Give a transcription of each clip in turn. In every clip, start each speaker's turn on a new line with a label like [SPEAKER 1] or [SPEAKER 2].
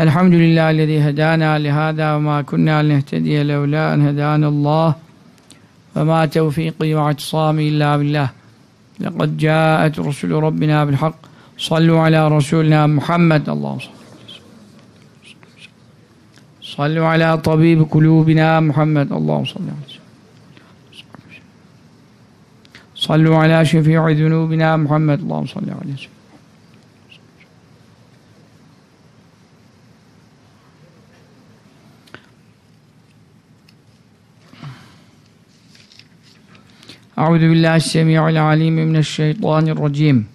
[SPEAKER 1] الحمد لله الذي هدانا لهذا وما كنا لنهتدي لولا أن هدانا الله. وما توفيقي واعتصامي إلا بالله. لقد جاءت رسل ربنا بالحق. صلوا على رسولنا محمد. اللهم صل صلوا على طبيب قلوبنا محمد. اللهم صل على صلوا على شفيع ذنوبنا محمد. اللهم صل عليه وسلم أعوذ بالله السميع العليم من الشيطان الرجيم.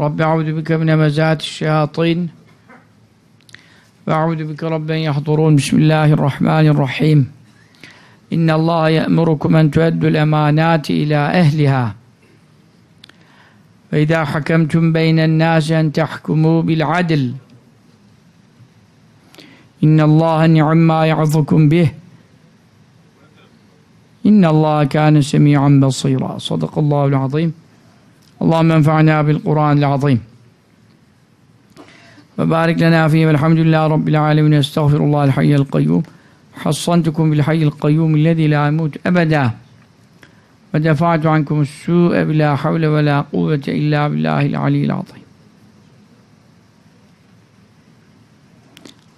[SPEAKER 1] رب أعوذ بك من مزات الشياطين وأعوذ بك رب أن يحضرون. بسم الله الرحمن الرحيم. إن الله يأمركم أن تؤدوا الأمانات إلى أهلها. وإذا حكمتم بين الناس أن تحكموا بالعدل. إن الله نعم ما يعظكم به. İnne Allah kâne semî'an basîrâ. Sadakallahu azîm. Allahümme enfaanâ bil Kur'an azîm. Ve barik lena fîhi velhamdülillâhi rabbil âlemin. Estağfirullahal hayyel kayyum. Hassantukum bil hayyel kayyum illezî lâ yemût ebedâ. Ve defa'tu ankum s-sû'e bilâ havle ve lâ kuvvete illâ billâhil alîl azîm.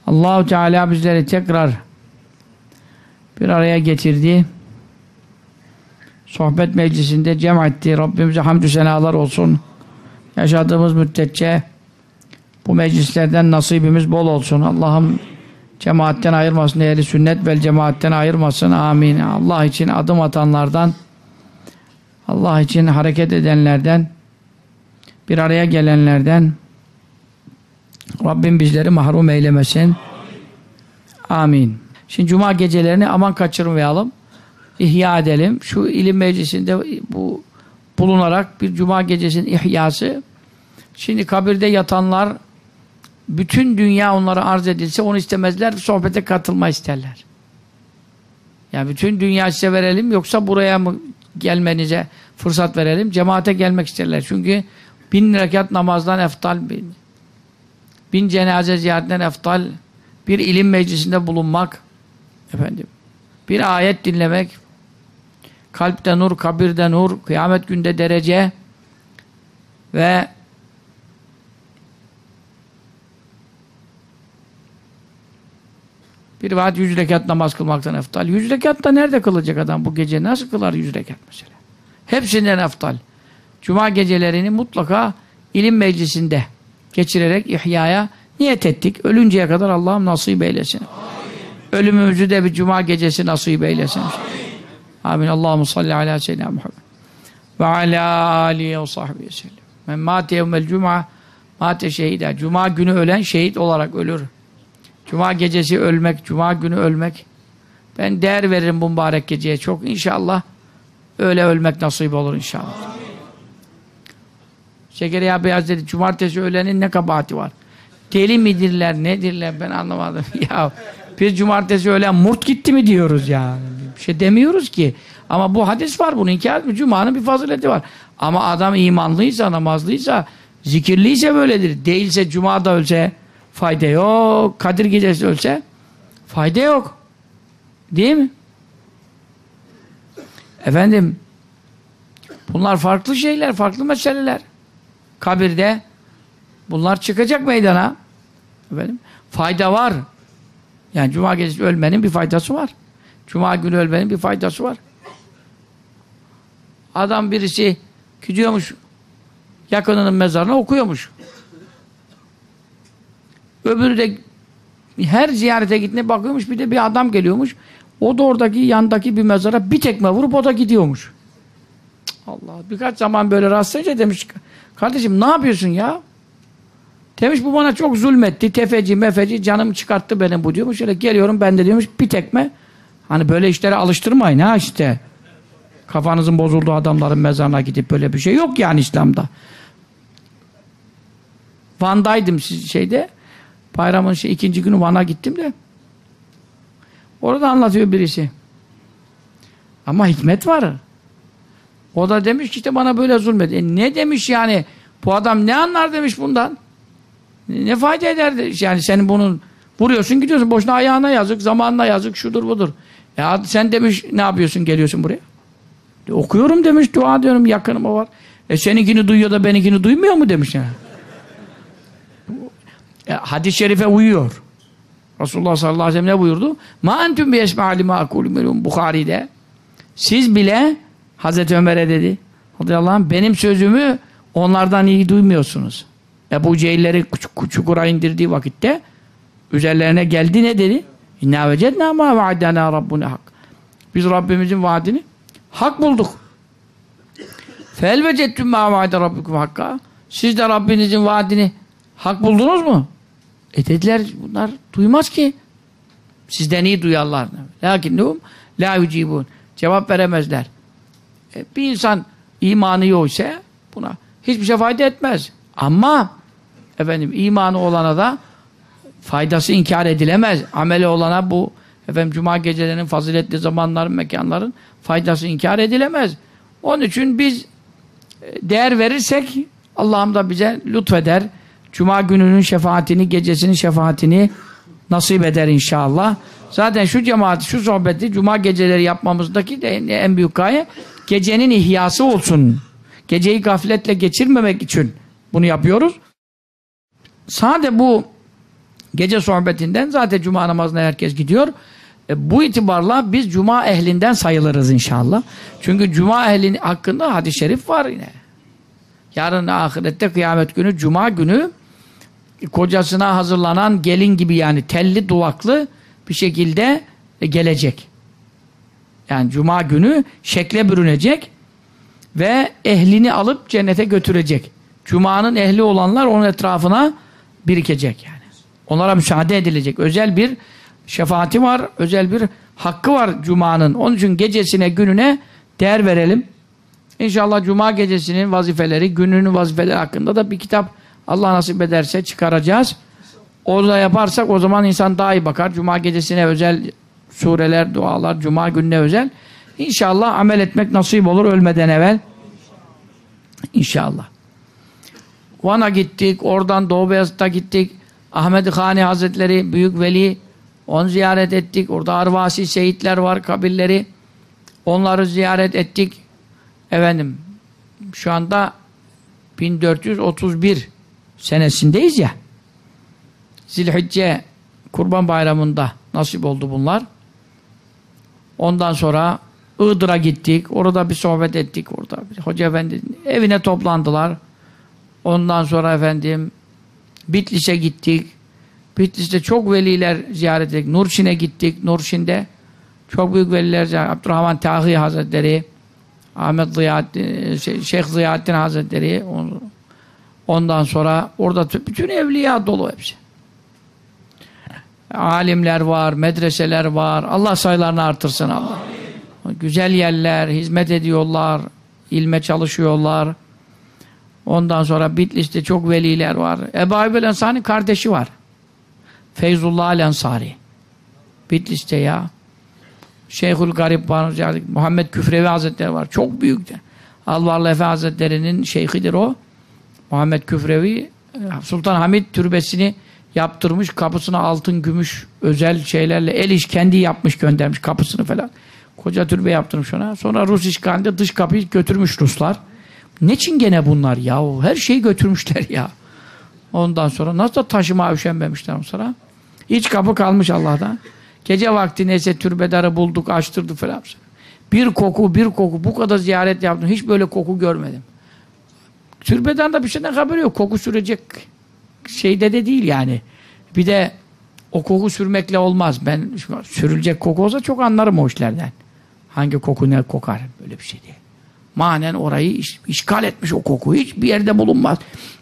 [SPEAKER 1] Allahu Teala bizleri tekrar bir araya getirdi Sohbet meclisinde cem etti. Rabbimize hamdü senalar olsun. Yaşadığımız müddetçe bu meclislerden nasibimiz bol olsun. Allah'ım cemaatten ayırmasın. Ehli sünnet vel cemaatten ayırmasın. Amin. Allah için adım atanlardan Allah için hareket edenlerden bir araya gelenlerden Rabbim bizleri mahrum eylemesin. Amin. Şimdi cuma gecelerini aman kaçırmayalım. İhya edelim. Şu ilim meclisinde bu bulunarak bir cuma gecesinin ihyası. Şimdi kabirde yatanlar bütün dünya onlara arz edilse onu istemezler, sohbete katılma isterler. Yani bütün dünya size verelim yoksa buraya mı gelmenize fırsat verelim, cemaate gelmek isterler. Çünkü bin rekat namazdan eftal, bin, bin cenaze ziyaretinden eftal, bir ilim meclisinde bulunmak, efendim, bir ayet dinlemek, kalpte nur, kabirde nur, kıyamet günde derece ve Bir vaat yüz rekat namaz kılmaktan eftal. Yüz rekat da nerede kılacak adam bu gece? Nasıl kılar yüz rekat mesela? Hepsinden eftal. Cuma gecelerini mutlaka ilim meclisinde geçirerek ihyaya niyet ettik. Ölünceye kadar Allah'ım nasip eylesin. Amin. Ölümümüzü de bir cuma gecesi nasip eylesin. Amin. Amin. Allahu salli ala seyyidina Muhammed. Ve ala alihi ve sahbihi sellem. Men mâte yevmel cuma mâte şehide. Cuma günü ölen şehit olarak ölür. Cuma gecesi ölmek, cuma günü ölmek. Ben değer veririm bu mübarek geceye çok. İnşallah öyle ölmek nasip olur inşallah. Şekeriya Beyaz dedi, cumartesi öğlenin ne kabahati var? Deli midirler, nedirler ben anlamadım. ya biz cumartesi öğlen murt gitti mi diyoruz ya. Bir şey demiyoruz ki. Ama bu hadis var bunu inkar etmiyor. Cuma'nın bir fazileti var. Ama adam imanlıysa, namazlıysa, zikirliyse böyledir. Değilse Cuma'da ölse fayda yok. Kadir gecesi ölse fayda yok. Değil mi? Efendim bunlar farklı şeyler, farklı meseleler. Kabirde bunlar çıkacak meydana. Efendim fayda var. Yani cuma gecesi ölmenin bir faydası var. Cuma günü ölmenin bir faydası var. Adam birisi gidiyormuş yakınının mezarına okuyormuş. Öbürü de her ziyarete gittiğine bakıyormuş bir de bir adam geliyormuş. O da oradaki yandaki bir mezara bir tekme vurup o da gidiyormuş. Allah birkaç zaman böyle rastlayınca demiş kardeşim ne yapıyorsun ya? Demiş bu bana çok zulmetti. Tefeci mefeci canım çıkarttı benim bu diyormuş. Şöyle geliyorum ben de diyormuş bir tekme. Hani böyle işlere alıştırmayın ha işte. Kafanızın bozulduğu adamların mezarına gidip böyle bir şey yok yani İslam'da. Van'daydım şeyde. Bayramın şey, ikinci günü Van'a gittim de orada anlatıyor birisi. Ama hikmet var. O da demiş ki işte bana böyle zulmet. E ne demiş yani? Bu adam ne anlar demiş bundan? Ne fayda eder? Yani senin bunun vuruyorsun gidiyorsun. Boşuna ayağına yazık, zamanına yazık, şudur budur. Ya sen demiş ne yapıyorsun geliyorsun buraya? E, okuyorum demiş, dua diyorum yakınıma var. E seninkini duyuyor da benimkini duymuyor mu demiş yani. E, hadis-i şerife uyuyor. Resulullah sallallahu aleyhi ve sellem ne buyurdu? Ma entüm bi esma'li ma akulü Bukhari'de. Siz bile Hazreti Ömer'e dedi. Radıyallahu anh, benim sözümü onlardan iyi duymuyorsunuz. Ebu Cehilleri çukura indirdiği vakitte üzerlerine geldi ne dedi? İnna vecedna ma vaadena rabbuna hak. Biz Rabbimizin vaadini hak bulduk. Fel vecettüm ma vaade rabbikum hakka. Siz de Rabbinizin vaadini hak buldunuz mu? E dediler bunlar duymaz ki. Sizden iyi duyarlar. Lakinnehum la yücibun. Cevap veremezler. E, bir insan imanı yok ise buna hiçbir şey fayda etmez. Ama efendim imanı olana da faydası inkar edilemez. Ameli olana bu efendim cuma gecelerinin faziletli zamanların, mekanların faydası inkar edilemez. Onun için biz e, değer verirsek Allah'ım da bize lütfeder. Cuma gününün şefaatini, gecesinin şefaatini nasip eder inşallah. Zaten şu cemaati, şu sohbeti cuma geceleri yapmamızdaki de en büyük gaye gecenin ihyası olsun. Geceyi gafletle geçirmemek için bunu yapıyoruz. Sade bu gece sohbetinden zaten cuma namazına herkes gidiyor. E, bu itibarla biz cuma ehlinden sayılırız inşallah. Çünkü cuma ehlin hakkında hadis-i şerif var yine. Yarın ahirette kıyamet günü cuma günü kocasına hazırlanan gelin gibi yani telli duvaklı bir şekilde gelecek. Yani cuma günü şekle bürünecek ve ehlini alıp cennete götürecek. Cuma'nın ehli olanlar onun etrafına birikecek yani. Onlara müsaade edilecek. Özel bir şefaati var, özel bir hakkı var Cuma'nın. Onun için gecesine, gününe değer verelim. İnşallah Cuma gecesinin vazifeleri, gününün vazifeleri hakkında da bir kitap Allah nasip ederse çıkaracağız. Orada yaparsak o zaman insan daha iyi bakar. Cuma gecesine özel sureler, dualar, Cuma gününe özel. İnşallah amel etmek nasip olur ölmeden evvel. İnşallah. Van'a gittik, oradan Doğu Beyazıt'a gittik. Ahmet Khani Hazretleri, Büyük Veli, onu ziyaret ettik. Orada arvasi şehitler var, kabirleri. Onları ziyaret ettik. Efendim, şu anda 1431 senesindeyiz ya. Zilhicce Kurban Bayramı'nda nasip oldu bunlar. Ondan sonra Iğdır'a gittik. Orada bir sohbet ettik. Orada bir Hoca Efendi evine toplandılar. Ondan sonra efendim Bitlis'e gittik. Bitlis'te çok veliler ziyaret ettik. Nurşin'e gittik. Nurşin'de çok büyük veliler ziyaret Abdurrahman Tahi Hazretleri Ahmet Ziyaettin, şey, Şeyh Ziyaettin Hazretleri ondan sonra orada bütün evliya dolu hepsi. Alimler var, medreseler var. Allah sayılarını artırsın Allah. Güzel yerler, hizmet ediyorlar, ilme çalışıyorlar. Ondan sonra Bitlis'te çok veliler var. Ebu Ayyub Ensari'nin kardeşi var. Feyzullah el-Ensari. Bitlis'te ya. Şeyhül Garip var. Muhammed Küfrevi Hazretleri var. Çok büyük. Alvarlı Efe Hazretleri'nin şeyhidir o. Muhammed Küfrevi Sultan Hamid türbesini yaptırmış. Kapısına altın, gümüş, özel şeylerle el iş kendi yapmış göndermiş kapısını falan. Koca türbe yaptırmış ona. Sonra Rus işgalinde dış kapıyı götürmüş Ruslar. Ne için gene bunlar ya? Her şeyi götürmüşler ya. Ondan sonra nasıl taşıma üşenmemişler sonra. İç kapı kalmış Allah'tan. Gece vakti neyse türbedarı bulduk, açtırdı falan. Bir koku, bir koku. Bu kadar ziyaret yaptım. Hiç böyle koku görmedim. Türbeden de bir şeyden haberi yok. Koku sürecek şeyde de değil yani. Bir de o koku sürmekle olmaz. Ben sürülecek koku olsa çok anlarım o işlerden. Hangi koku ne kokar? Böyle bir şey değil. Manen orayı iş, işgal etmiş o koku. Hiçbir yerde bulunmaz.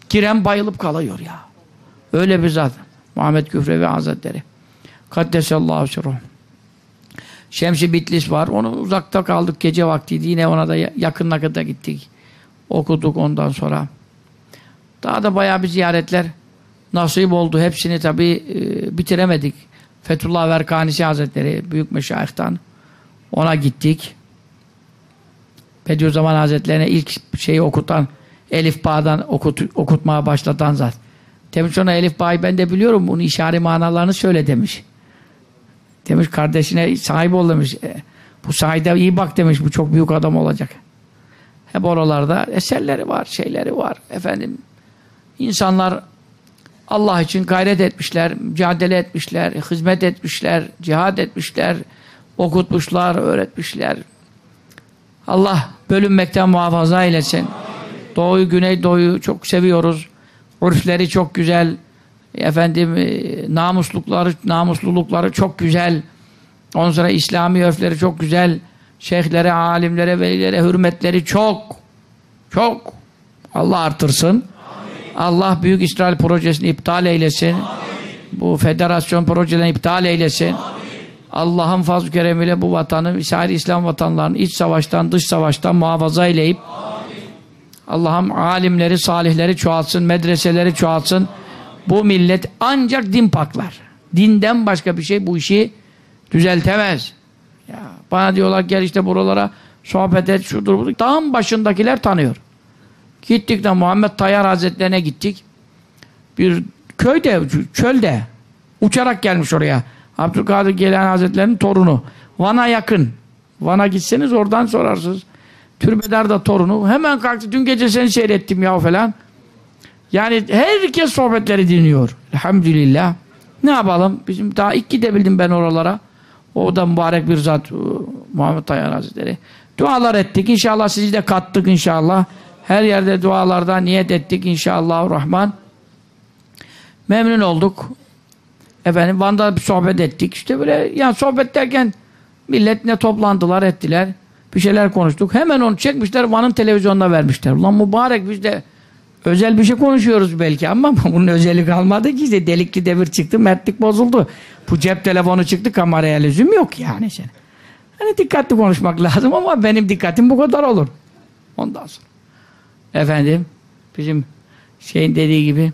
[SPEAKER 1] Giren bayılıp kalıyor ya. Öyle bir zat. Muhammed Küfrevi Hazretleri. Kaddesallahu sirruh. Şemsi Bitlis var. Onu uzakta kaldık gece vaktiydi. Yine ona da yakınına kadar gittik. Okuduk ondan sonra. Daha da bayağı bir ziyaretler nasip oldu. Hepsini tabi e, bitiremedik. Fethullah Verkanisi Hazretleri Büyük Meşayih'tan ona gittik. Bediüzzaman Hazretlerine ilk şeyi okutan Elif Bağ'dan okut, okutmaya başlatan zat. Demiş ona Elif Bay ben de biliyorum bunu işare manalarını söyle demiş. Demiş kardeşine sahip ol demiş. E, bu sahide iyi bak demiş bu çok büyük adam olacak. Hep oralarda eserleri var, şeyleri var. Efendim insanlar Allah için gayret etmişler, mücadele etmişler, hizmet etmişler, cihad etmişler, okutmuşlar, öğretmişler. Allah bölünmekten muhafaza eylesin. Doğuyu, Güneydoğu'yu çok seviyoruz. Urfleri çok güzel. Efendim e, namuslukları, namuslulukları çok güzel. Ondan sonra İslami örfleri çok güzel. Şeyhlere, alimlere, velilere hürmetleri çok. Çok. Allah artırsın. Amin. Allah Büyük İsrail projesini iptal eylesin. Amin. Bu federasyon projelerini iptal eylesin. Allah'ın fazl-ı keremiyle bu vatanı, İsrail İslam vatanlarını iç savaştan, dış savaştan muhafaza eyleyip Allah'ım alimleri, salihleri çoğaltsın, medreseleri çoğaltsın. Bu millet ancak din paklar. Dinden başka bir şey bu işi düzeltemez. Ya, bana diyorlar gel işte buralara sohbet et, şudur budur. Dağın başındakiler tanıyor. Gittik de Muhammed Tayyar Hazretlerine gittik. Bir köyde, çölde. Uçarak gelmiş oraya. Abdülkadir Gelen Hazretleri'nin torunu. Van'a yakın. Van'a gitseniz oradan sorarsınız. Türbedar da torunu. Hemen kalktı. Dün gece seni seyrettim ya falan. Yani herkes sohbetleri dinliyor. Elhamdülillah. Ne yapalım? Bizim daha ilk gidebildim ben oralara. O da mübarek bir zat Muhammed Tayyar Hazretleri. Dualar ettik. İnşallah sizi de kattık inşallah. Her yerde dualarda niyet ettik inşallah Rahman. Memnun olduk. Efendim Van'da bir sohbet ettik. İşte böyle yani sohbet derken millet ne toplandılar ettiler. Bir şeyler konuştuk. Hemen onu çekmişler Van'ın televizyonuna vermişler. Ulan mübarek biz de özel bir şey konuşuyoruz belki ama bunun özelliği kalmadı ki işte delikli devir çıktı, mertlik bozuldu. Bu cep telefonu çıktı, kameraya lüzum yok yani. Şimdi. Hani dikkatli konuşmak lazım ama benim dikkatim bu kadar olur. Ondan sonra. Efendim, bizim şeyin dediği gibi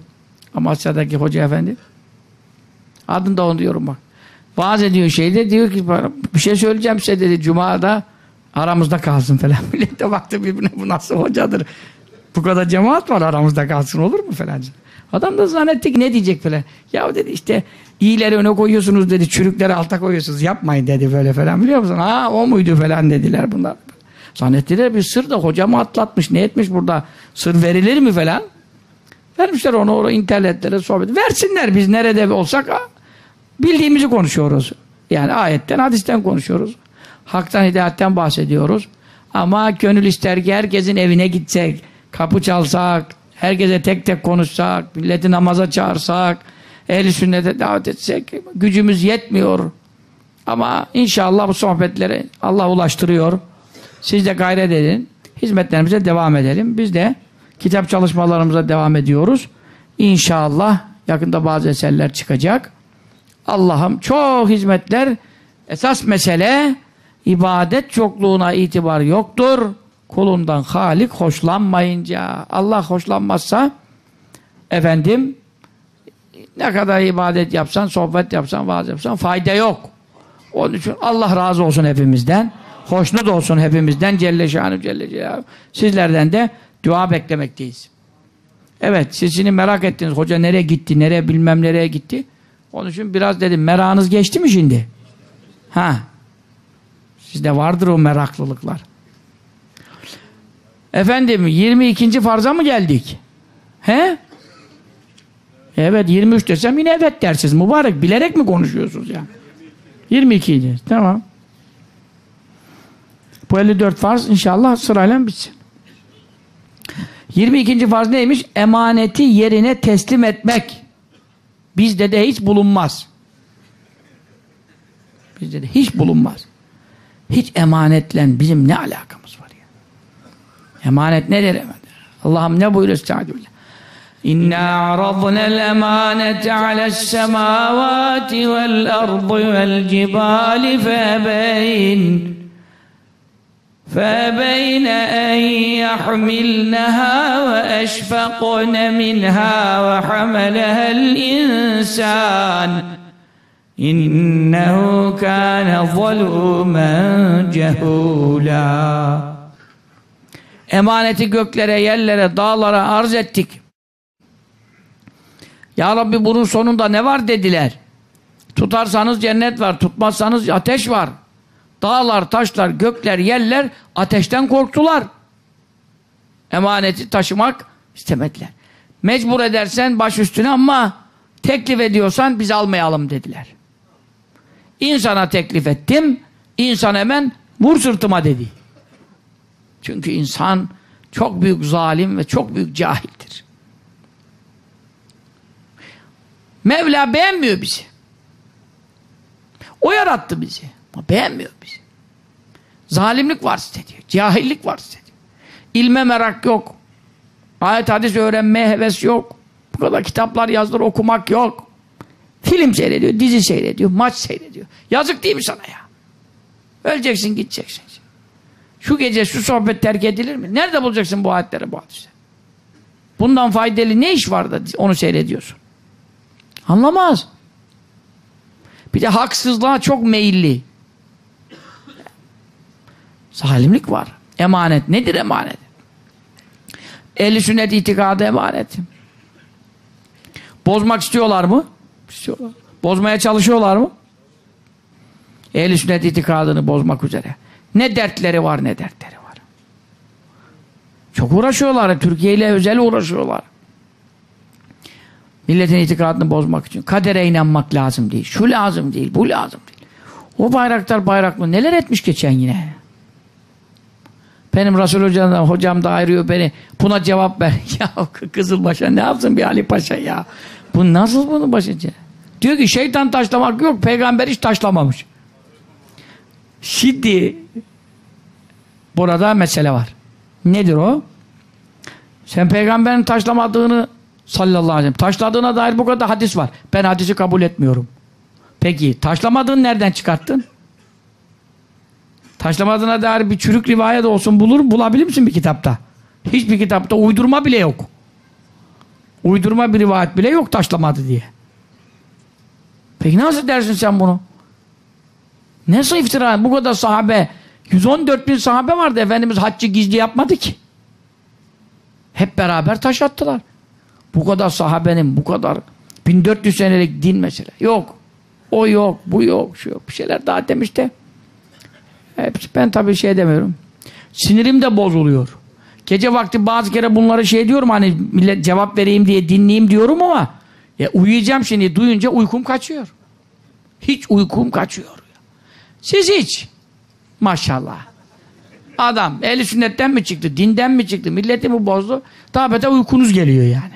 [SPEAKER 1] Amasya'daki hoca efendi adını da onu diyorum bak. Vaaz ediyor şeyde diyor ki bir şey söyleyeceğim size dedi Cuma'da aramızda kalsın falan. Millet de baktı birbirine bu nasıl hocadır. Bu kadar cemaat var aramızda kalsın olur mu falan. Adam da zannetti ki ne diyecek falan. Ya dedi işte iyileri öne koyuyorsunuz dedi çürükleri alta koyuyorsunuz yapmayın dedi böyle falan biliyor musun? Ha o muydu falan dediler bunlar. Zannettiler bir sır da hocamı atlatmış ne etmiş burada sır verilir mi falan. Vermişler onu oraya internetlere sohbet. Versinler biz nerede olsak bildiğimizi konuşuyoruz. Yani ayetten hadisten konuşuyoruz. Haktan hidayetten bahsediyoruz. Ama gönül ister ki herkesin evine gitsek, kapı çalsak, herkese tek tek konuşsak, milleti namaza çağırsak, ehli sünnete davet etsek, gücümüz yetmiyor. Ama inşallah bu sohbetleri Allah ulaştırıyor. Siz de gayret edin. Hizmetlerimize devam edelim. Biz de kitap çalışmalarımıza devam ediyoruz. İnşallah yakında bazı eserler çıkacak. Allah'ım çok hizmetler esas mesele ibadet çokluğuna itibar yoktur. Kulundan Halik hoşlanmayınca Allah hoşlanmazsa efendim ne kadar ibadet yapsan, sohbet yapsan, vaaz yapsan fayda yok. Onun için Allah razı olsun hepimizden. Hoşnut olsun hepimizden Celle Şanı Celle Celaluhu. Sizlerden de dua beklemekteyiz. Evet, siz şimdi merak ettiniz. Hoca nereye gitti, nereye bilmem nereye gitti. Onun için biraz dedim, merakınız geçti mi şimdi? Ha. Sizde vardır o meraklılıklar. Efendim, 22. farza mı geldik? He? Evet, 23 desem yine evet dersiniz. Mübarek, bilerek mi konuşuyorsunuz ya? Yani? 22. Tamam. Bu 54 farz inşallah sırayla bitsin. 22. farz neymiş? Emaneti yerine teslim etmek. Bizde de hiç bulunmaz. Bizde de hiç bulunmaz. Hiç emanetle bizim ne alakamız var ya? Emanet nedir emanet? Allah'ım ne buyuruyor estağfirullah. İnna aradna'l emanete ale's semavati vel ardı vel cibali febeyn فأبين أن يحملنها وأشفقن منها وحملها الإنسان إنه كان ظلوما جهولا Emaneti göklere, yerlere, dağlara arz ettik. Ya Rabbi bunun sonunda ne var dediler. Tutarsanız cennet var, tutmazsanız ateş var. Dağlar, taşlar, gökler, yerler ateşten korktular. Emaneti taşımak istemediler. Mecbur edersen baş üstüne ama teklif ediyorsan biz almayalım dediler. İnsana teklif ettim, insan hemen vur sırtıma dedi. Çünkü insan çok büyük zalim ve çok büyük cahildir. Mevla beğenmiyor bizi. O yarattı bizi. Ama beğenmiyor bizi. Zalimlik var diyor. Cahillik var diyor. İlme merak yok. Ayet hadis öğrenmeye heves yok. Bu kadar kitaplar yazdır okumak yok. Film seyrediyor, dizi seyrediyor, maç seyrediyor. Yazık değil mi sana ya? Öleceksin, gideceksin. Şu gece şu sohbet terk edilir mi? Nerede bulacaksın bu ayetleri, bu hadisleri? Bundan faydalı ne iş var da onu seyrediyorsun? Anlamaz. Bir de haksızlığa çok meyilli. Zalimlik var. Emanet. Nedir emanet? Ehli sünnet itikadı emanet. Bozmak istiyorlar mı? İstiyorlar. Bozmaya çalışıyorlar mı? Ehli sünnet itikadını bozmak üzere. Ne dertleri var ne dertleri var. Çok uğraşıyorlar. Türkiye ile özel uğraşıyorlar. Milletin itikadını bozmak için. Kadere inanmak lazım değil. Şu lazım değil, bu lazım değil. O bayraktar bayraklı neler etmiş geçen yine. Benim Resul Hoca'dan hocam da ayırıyor beni. Buna cevap ver. ya Kızılbaş'a ne yapsın bir Ali Paşa ya. Bu nasıl bunun başıca? Diyor ki şeytan taşlamak yok. Peygamber hiç taşlamamış. Şimdi burada mesele var. Nedir o? Sen peygamberin taşlamadığını sallallahu aleyhi ve sellem taşladığına dair bu kadar hadis var. Ben hadisi kabul etmiyorum. Peki taşlamadığını nereden çıkarttın? Taşlamadığına dair bir çürük rivayet olsun bulur, bulabilir misin bir kitapta? Hiçbir kitapta uydurma bile yok. Uydurma bir rivayet bile yok taşlamadı diye. Peki nasıl dersin sen bunu? Nasıl iftira? Bu kadar sahabe 114 bin sahabe vardı. Efendimiz haccı gizli yapmadı ki. Hep beraber taş attılar. Bu kadar sahabenin bu kadar 1400 senelik din mesela. Yok. O yok, bu yok, şu yok. Bir şeyler daha demiş de ben tabii şey demiyorum. Sinirim de bozuluyor. Gece vakti bazı kere bunları şey diyorum hani millet cevap vereyim diye dinleyeyim diyorum ama ya uyuyacağım şimdi duyunca uykum kaçıyor. Hiç uykum kaçıyor. Siz hiç. Maşallah. Adam eli sünnetten mi çıktı, dinden mi çıktı, milleti mi bozdu? Daha beter uykunuz geliyor yani.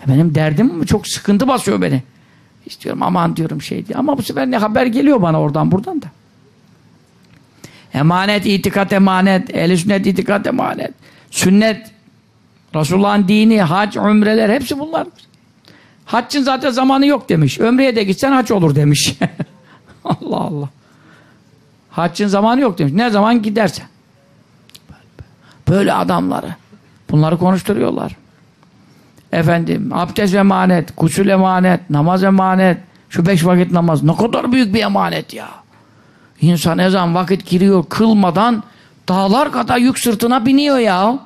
[SPEAKER 1] Ya benim derdim çok sıkıntı basıyor beni. İstiyorum aman diyorum şey diye. Ama bu sefer ne haber geliyor bana oradan buradan da. Emanet, itikat emanet, ehl sünnet itikat emanet. Sünnet, Resulullah'ın dini, hac, umreler hepsi bunlar. Haccın zaten zamanı yok demiş. Ömreye de gitsen hac olur demiş. Allah Allah. Haccın zamanı yok demiş. Ne zaman gidersen. Böyle adamları. Bunları konuşturuyorlar. Efendim, abdest emanet, gusül emanet, namaz emanet, şu beş vakit namaz. Ne kadar büyük bir emanet ya. İnsan ezan vakit giriyor kılmadan dağlar kadar yük sırtına biniyor ya.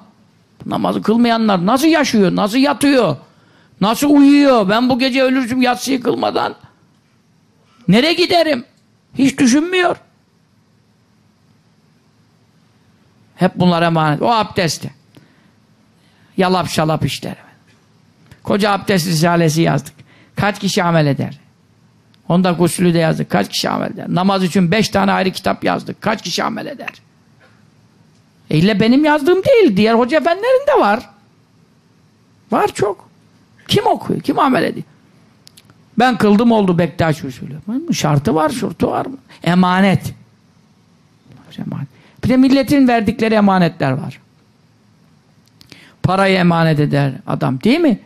[SPEAKER 1] Namazı kılmayanlar nasıl yaşıyor, nasıl yatıyor, nasıl uyuyor? Ben bu gece ölürsüm yatsıyı kılmadan. Nereye giderim? Hiç düşünmüyor. Hep bunlar emanet. O abdesti. Yalap şalap işler. Koca abdest risalesi yazdık. Kaç kişi amel eder? Onda guslü de yazdık. Kaç kişi amel eder? Namaz için beş tane ayrı kitap yazdık. Kaç kişi amel eder? E ille benim yazdığım değil. Diğer hoca efendilerin de var. Var çok. Kim okuyor? Kim amel ediyor? Ben kıldım oldu Bektaş usulü. Şartı var, şurtu var. Emanet. Emanet. Bir de milletin verdikleri emanetler var. Parayı emanet eder adam değil mi?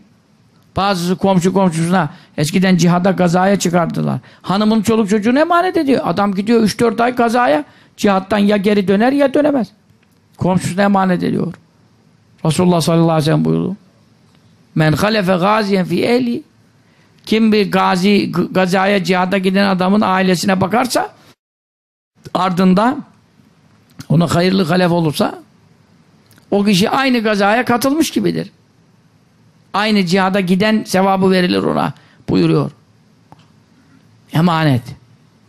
[SPEAKER 1] Bazısı komşu komşusuna eskiden cihada gazaya çıkardılar. Hanımın çoluk çocuğunu emanet ediyor. Adam gidiyor 3-4 ay gazaya cihattan ya geri döner ya dönemez. Komşusuna emanet ediyor. Resulullah sallallahu aleyhi ve sellem buyurdu. Men halefe gaziyen fi ehli kim bir gazi gazaya cihada giden adamın ailesine bakarsa ardında ona hayırlı halef olursa o kişi aynı gazaya katılmış gibidir. Aynı cihada giden sevabı verilir ona buyuruyor. Emanet.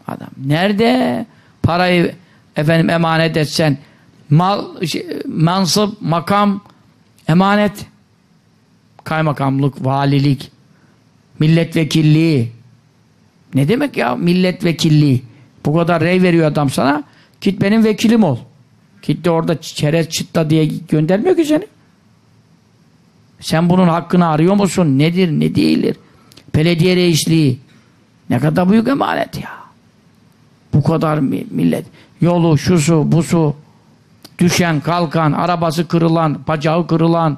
[SPEAKER 1] Adam nerede parayı efendim emanet etsen? Mal, şey, mansıp, makam emanet. Kaymakamlık, valilik milletvekilliği. Ne demek ya milletvekilliği? Bu kadar rey veriyor adam sana git benim vekilim ol. Git de orada çerez çıtla diye göndermiyor ki seni sen bunun hakkını arıyor musun? Nedir ne değildir? Belediye reisliği ne kadar büyük emanet ya. Bu kadar millet yolu şusu busu düşen kalkan arabası kırılan bacağı kırılan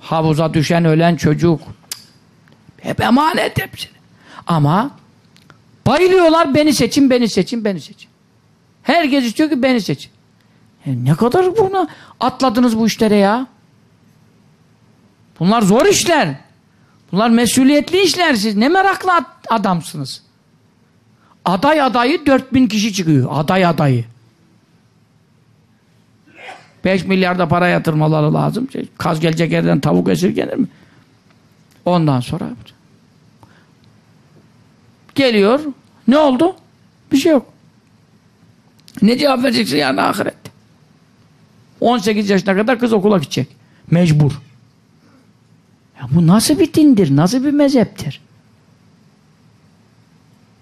[SPEAKER 1] havuza düşen ölen çocuk. Hep emanet hepsini ama bayılıyorlar beni seçin beni seçin beni seçin. Herkes istiyor ki beni seçin. E ne kadar buna atladınız bu işlere ya bunlar zor işler bunlar mesuliyetli işler siz ne meraklı adamsınız aday adayı 4000 kişi çıkıyor aday adayı 5 milyarda para yatırmaları lazım. Şey, kaz gelecek yerden tavuk esirgenir mi? Ondan sonra geliyor. Ne oldu? Bir şey yok. Ne cevap vereceksin yani ahirette? 18 yaşına kadar kız okula gidecek. Mecbur. Ya bu nasıl bir dindir? Nasıl bir mezheptir?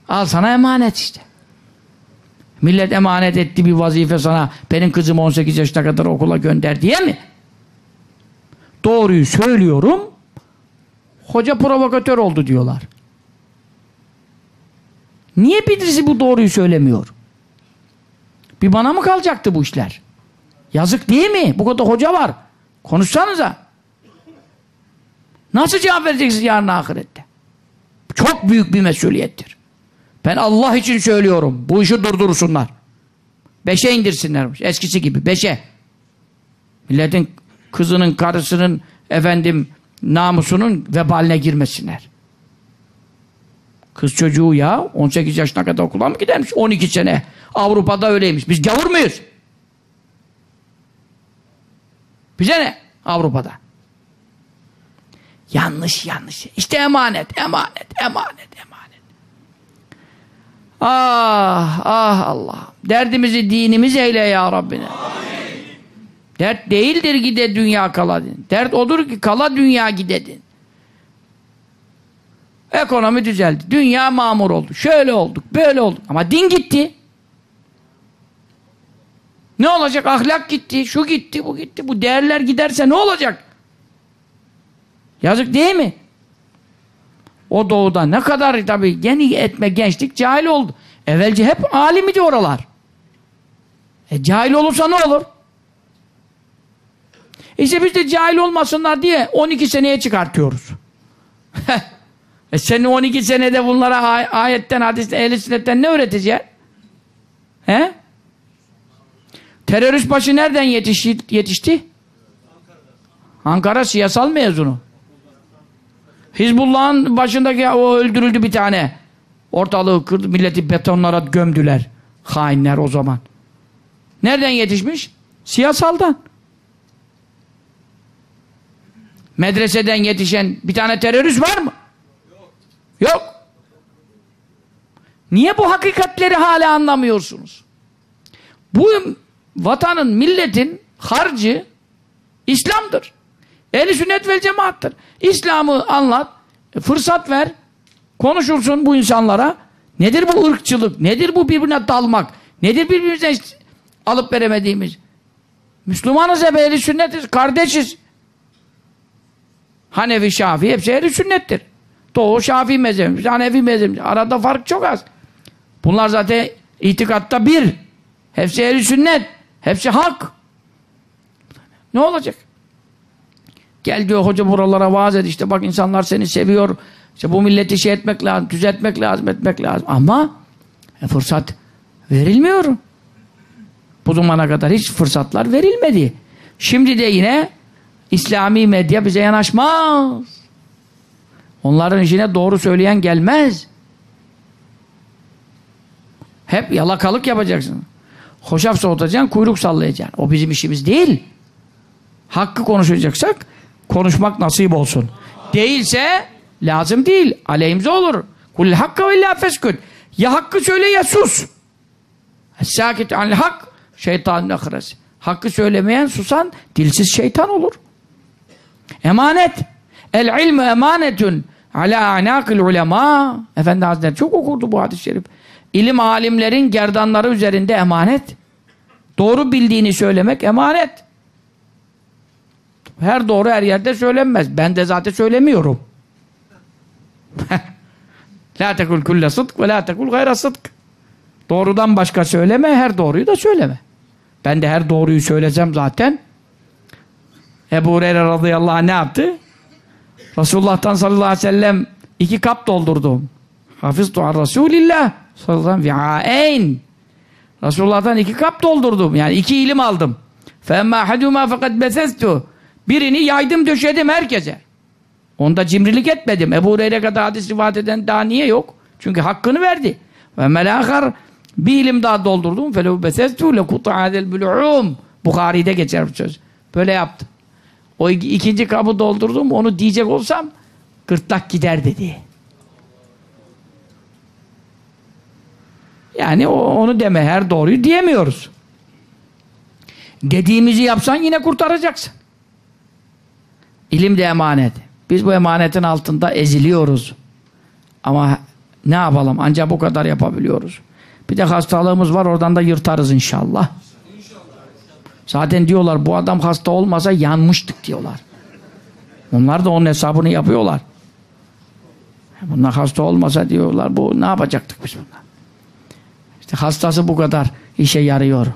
[SPEAKER 1] Al sana emanet işte. Millet emanet etti bir vazife sana. Benim kızım 18 yaşına kadar okula gönder diye mi? Doğruyu söylüyorum. Hoca provokatör oldu diyorlar. Niye birisi bu doğruyu söylemiyor? Bir bana mı kalacaktı bu işler? Yazık değil mi? Bu kadar hoca var. Konuşsanıza. Nasıl cevap vereceksiniz yarın ahirette? Çok büyük bir mesuliyettir. Ben Allah için söylüyorum. Bu işi durdursunlar. Beşe indirsinlermiş. Eskisi gibi. Beşe. Milletin kızının, karısının, efendim namusunun vebaline girmesinler. Kız çocuğu ya 18 yaşına kadar okula mı gidermiş? 12 sene. Avrupa'da öyleymiş. Biz gavur muyuz? Bize ne? Avrupa'da. Yanlış yanlış. İşte emanet, emanet, emanet, emanet. Ah, ah Allah. Derdimizi dinimiz eyle ya Rabbine. Dert değildir gide dünya kaladın. Dert odur ki kala dünya gidedin. Ekonomi düzeldi. Dünya mamur oldu. Şöyle olduk, böyle olduk. Ama din gitti. Ne olacak? Ahlak gitti, şu gitti, bu gitti. Bu değerler giderse ne olacak? Yazık değil mi? O doğuda ne kadar tabii yeni etme gençlik cahil oldu. Evvelce hep alimidi oralar. E cahil olursa ne olur? İşte biz de cahil olmasınlar diye 12 seneye çıkartıyoruz. e sen 12 senede bunlara ay ayetten, hadisten, ehl sünnetten ne öğreteceksin? He? Terörist başı nereden yetişti? yetişti? Ankara siyasal mezunu. Hizbullah'ın başındaki o öldürüldü bir tane. Ortalığı kırdı, milleti betonlara gömdüler. Hainler o zaman. Nereden yetişmiş? Siyasaldan. Medreseden yetişen bir tane terörist var mı? Yok. Yok. Niye bu hakikatleri hala anlamıyorsunuz? Bu vatanın, milletin harcı İslam'dır. Ehli sünnet vel cemaattır. İslam'ı anlat, fırsat ver, konuşulsun bu insanlara. Nedir bu ırkçılık? Nedir bu birbirine dalmak? Nedir birbirimize alıp veremediğimiz? Müslümanız hep ehli sünnetiz, kardeşiz. Hanefi, Şafii hepsi ehli sünnettir. Doğu Şafii mezhebimiz, Hanefi mezhebimiz. Arada fark çok az. Bunlar zaten itikatta bir. Hepsi ehli sünnet. Hepsi hak. Ne olacak? Gel diyor hoca buralara vaaz et işte bak insanlar seni seviyor. İşte bu milleti şey etmek lazım, düzeltmek lazım, etmek lazım. Ama e, fırsat verilmiyor. Bu zamana kadar hiç fırsatlar verilmedi. Şimdi de yine İslami medya bize yanaşmaz. Onların işine doğru söyleyen gelmez. Hep yalakalık yapacaksın. Hoşaf soğutacaksın, kuyruk sallayacaksın. O bizim işimiz değil. Hakkı konuşacaksak konuşmak nasip olsun. Değilse lazım değil. Aleyhimize olur. Kul hakka ve illa feskut. Ya hakkı söyle ya sus. Sakit anil hak şeytanın ahiresi. Hakkı söylemeyen susan dilsiz şeytan olur. Emanet. El ilmu emanetun ala anakil ulema. Efendi Hazretleri çok okurdu bu hadis-i şerif. İlim alimlerin gerdanları üzerinde emanet. Doğru bildiğini söylemek emanet. Her doğru her yerde söylenmez. Ben de zaten söylemiyorum. la tekul kulle sıdk ve la tekul gayra sıdk. Doğrudan başka söyleme, her doğruyu da söyleme. Ben de her doğruyu söylesem zaten Ebu Hureyre radıyallahu anh ne yaptı? Resulullah'tan sallallahu aleyhi ve sellem iki kap doldurdum. Hafiztu an Resulillah sallallahu aleyhi ve sellem Resulullah'tan iki kap doldurdum. Yani iki ilim aldım. فَاَمَّا حَدُمَا فَقَدْ بَسَسْتُ Birini yaydım döşedim herkese. Onda cimrilik etmedim. Ebu Hureyre kadar hadis rivayet eden daha niye yok? Çünkü hakkını verdi. Ve melakar bir ilim daha doldurdum. Felehu besestu le kuta'adel bul'um. Bukhari'de geçer bu söz. Böyle yaptım. O ikinci kabı doldurdum. Onu diyecek olsam gırtlak gider dedi. Yani onu deme her doğruyu diyemiyoruz. Dediğimizi yapsan yine kurtaracaksın. İlim de emanet. Biz bu emanetin altında eziliyoruz. Ama ne yapalım? Ancak bu kadar yapabiliyoruz. Bir de hastalığımız var oradan da yırtarız inşallah. Zaten diyorlar bu adam hasta olmasa yanmıştık diyorlar. Onlar da onun hesabını yapıyorlar. Bunlar hasta olmasa diyorlar bu ne yapacaktık biz bunlar? İşte hastası bu kadar işe yarıyor.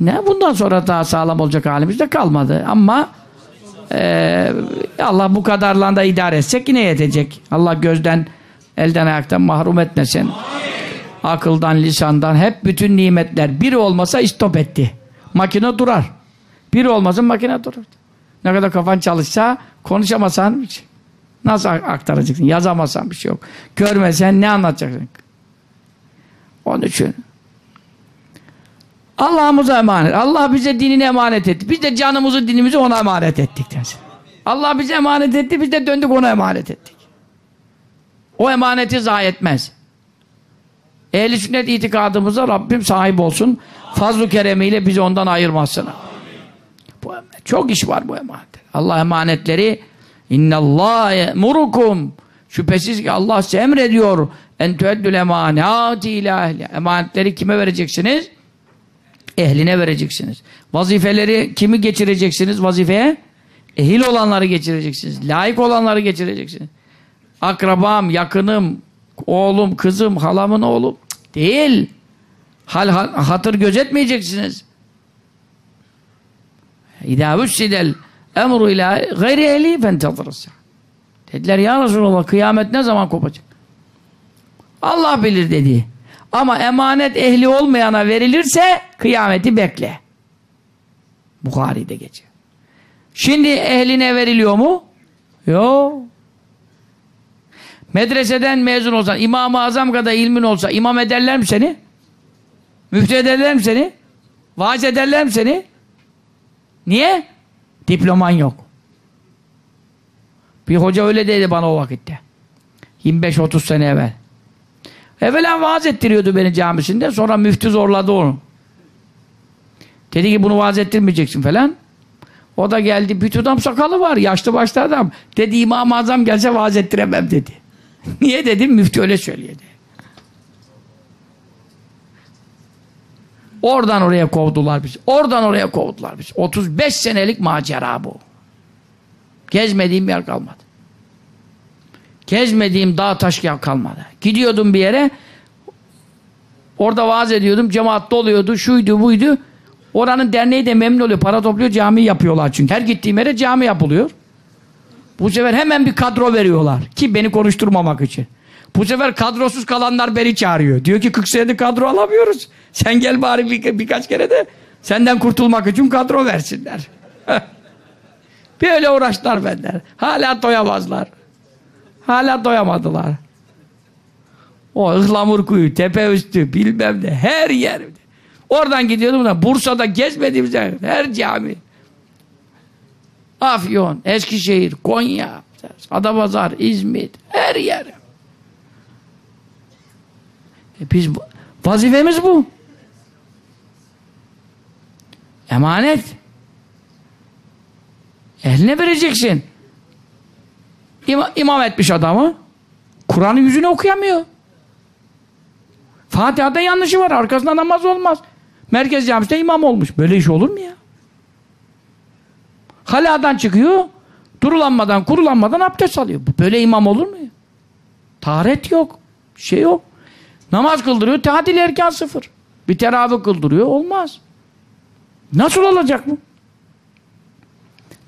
[SPEAKER 1] Ne bundan sonra daha sağlam olacak halimiz de kalmadı. Ama e, Allah bu kadarla da idare etsek yine yetecek. Allah gözden, elden, ayaktan mahrum etmesin. Akıldan, lisandan hep bütün nimetler. Biri olmasa istop etti. Makine durar. Biri olmasın makine durur. Ne kadar kafan çalışsa konuşamasan hiç. Nasıl aktaracaksın? Yazamasan bir şey yok. Görmesen ne anlatacaksın? Onun için Allah'ımıza emanet. Allah bize dinini emanet etti. Biz de canımızı, dinimizi ona emanet ettik. Dersin. Allah bize emanet etti, biz de döndük ona emanet ettik. O emaneti zayi etmez. Ehl-i sünnet itikadımıza Rabbim sahip olsun. Fazl-ı keremiyle bizi ondan ayırmasın. Bu, çok iş var bu emanet. Allah emanetleri innallâhe ye'murukum şüphesiz ki Allah size emrediyor en tueddül emanâti ilâ emanetleri kime vereceksiniz? Ehline vereceksiniz. Vazifeleri kimi geçireceksiniz vazifeye? Ehil olanları geçireceksiniz. Layık olanları geçireceksiniz. Akrabam, yakınım, oğlum, kızım, halamın oğlu değil. Hal, hatır gözetmeyeceksiniz. İdâ vüssidel emru ilâ gayri ehli fentadırısa. Dediler ya Resulallah kıyamet ne zaman kopacak? Allah bilir dedi. Ama emanet ehli olmayana verilirse kıyameti bekle. Bukhari'de geçiyor. Şimdi ehline veriliyor mu? Yok. Medreseden mezun olsan, İmam-ı Azam kadar ilmin olsa imam ederler mi seni? Müftü ederler mi seni? Vaaz ederler mi seni? Niye? Diploman yok. Bir hoca öyle dedi bana o vakitte. 25-30 sene evvel. Evvela vaaz ettiriyordu beni camisinde. Sonra müftü zorladı onu. Dedi ki bunu vaaz ettirmeyeceksin falan. O da geldi. Bir tutam sakalı var. Yaşlı başlı adam. Dedi İmam-ı Azam gelse vaaz ettiremem dedi. Niye dedim? Müftü öyle söyledi. Oradan oraya kovdular bizi. Oradan oraya kovdular bizi. 35 senelik macera bu. Gezmediğim yer kalmadı. Gezmediğim dağ taş kalmadı. Gidiyordum bir yere orada vaaz ediyordum. Cemaat doluyordu. Şuydu buydu. Oranın derneği de memnun oluyor. Para topluyor. Cami yapıyorlar çünkü. Her gittiğim yere cami yapılıyor. Bu sefer hemen bir kadro veriyorlar. Ki beni konuşturmamak için. Bu sefer kadrosuz kalanlar beni çağırıyor. Diyor ki 40 senedir kadro alamıyoruz. Sen gel bari bir, birkaç kere de senden kurtulmak için kadro versinler. Böyle uğraştılar benden. Hala doyamazlar. Hala doyamadılar. O ıhlamur kuyu, tepe üstü, bilmem ne, her yer. Oradan gidiyordum da Bursa'da gezmediğimiz yer, her cami. Afyon, Eskişehir, Konya, Adapazar, İzmit, her yer. E biz vazifemiz bu. Emanet. Eline vereceksin. İma, imam etmiş adamı. Kur'an'ın yüzünü okuyamıyor. Fatiha'da yanlışı var. Arkasında namaz olmaz. Merkez camisinde imam olmuş. Böyle iş olur mu ya? Haladan çıkıyor. Durulanmadan, kurulanmadan abdest alıyor. Böyle imam olur mu? Taharet yok. Şey yok. Namaz kıldırıyor. Tadil erken sıfır. Bir teravih kıldırıyor. Olmaz. Nasıl olacak bu?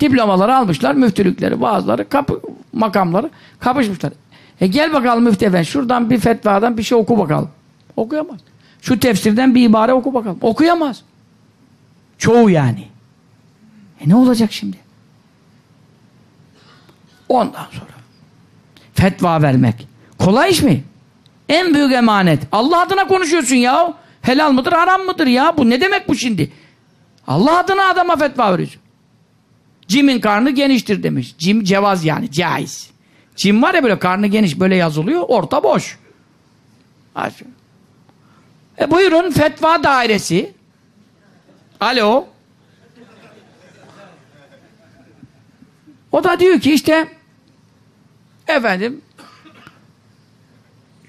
[SPEAKER 1] Diplomaları almışlar, müftülükleri, bazıları, kapı, makamları kapışmışlar. E gel bakalım müftü efendi, şuradan bir fetvadan bir şey oku bakalım. Okuyamaz. Şu tefsirden bir ibare oku bakalım. Okuyamaz. Çoğu yani. E ne olacak şimdi? Ondan sonra fetva vermek. Kolay iş mi? En büyük emanet. Allah adına konuşuyorsun ya. Helal mıdır, haram mıdır ya? Bu ne demek bu şimdi? Allah adına adama fetva veriyorsun. Cimin karnı geniştir demiş. Cim cevaz yani caiz. Cim var ya böyle karnı geniş böyle yazılıyor. Orta boş. E buyurun fetva dairesi. Alo. O da diyor ki işte efendim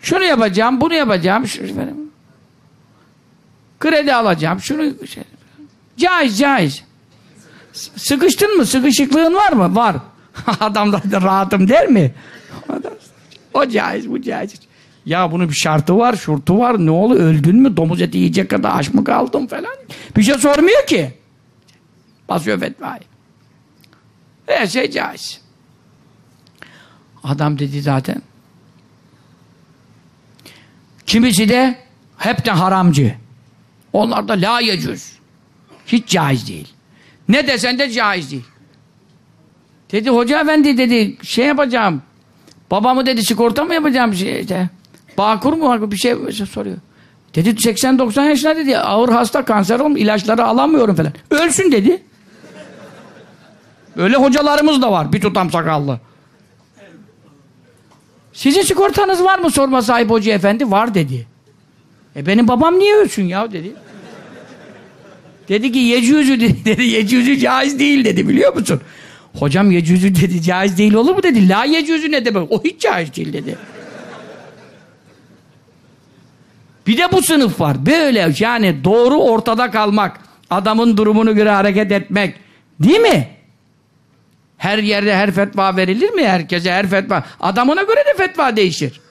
[SPEAKER 1] şunu yapacağım, bunu yapacağım. Şunu, efendim, kredi alacağım. Şunu şey, caiz caiz. Sıkıştın mı? Sıkışıklığın var mı? Var. Adam da rahatım der mi? o caiz, bu caiz. Ya bunun bir şartı var, şurtu var. Ne oldu? Öldün mü? Domuz eti yiyecek kadar aç mı kaldın falan. Bir şey sormuyor ki. Basıyor fetvayı. Her şey caiz. Adam dedi zaten. Kimisi de hepten haramcı. Onlar da la yecüz. Hiç caiz değil. Ne desen de caiz değil. Dedi hoca efendi dedi şey yapacağım. Babamı dedi sigorta mı yapacağım şey işte. Bağkur mu bir şey soruyor. Dedi 80-90 yaşında dedi ağır hasta kanser olmuş ilaçları alamıyorum falan. Ölsün dedi. Öyle hocalarımız da var bir tutam sakallı. Sizin sigortanız var mı sorma sahip hoca efendi? Var dedi. E benim babam niye ölsün ya dedi. Dedi ki yecüzü dedi, yecüzü caiz değil dedi biliyor musun? Hocam yecüzü dedi caiz değil olur mu dedi. La yecüzü ne demek? O hiç caiz değil dedi. Bir de bu sınıf var. Böyle yani doğru ortada kalmak, adamın durumunu göre hareket etmek. Değil mi? Her yerde her fetva verilir mi? Herkese her fetva. Adamına göre de fetva değişir.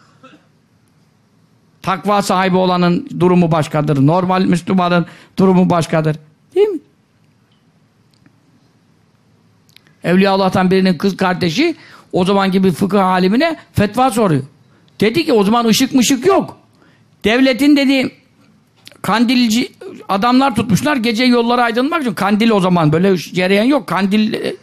[SPEAKER 1] Takva sahibi olanın durumu başkadır. Normal Müslümanın durumu başkadır. Değil mi? Evliya Allah'tan birinin kız kardeşi o zaman gibi fıkıh alimine fetva soruyor. Dedi ki o zaman ışık mışık yok. Devletin dedi kandilci adamlar tutmuşlar gece yolları aydınlatmak için kandil o zaman böyle cereyan yok. Kandil e,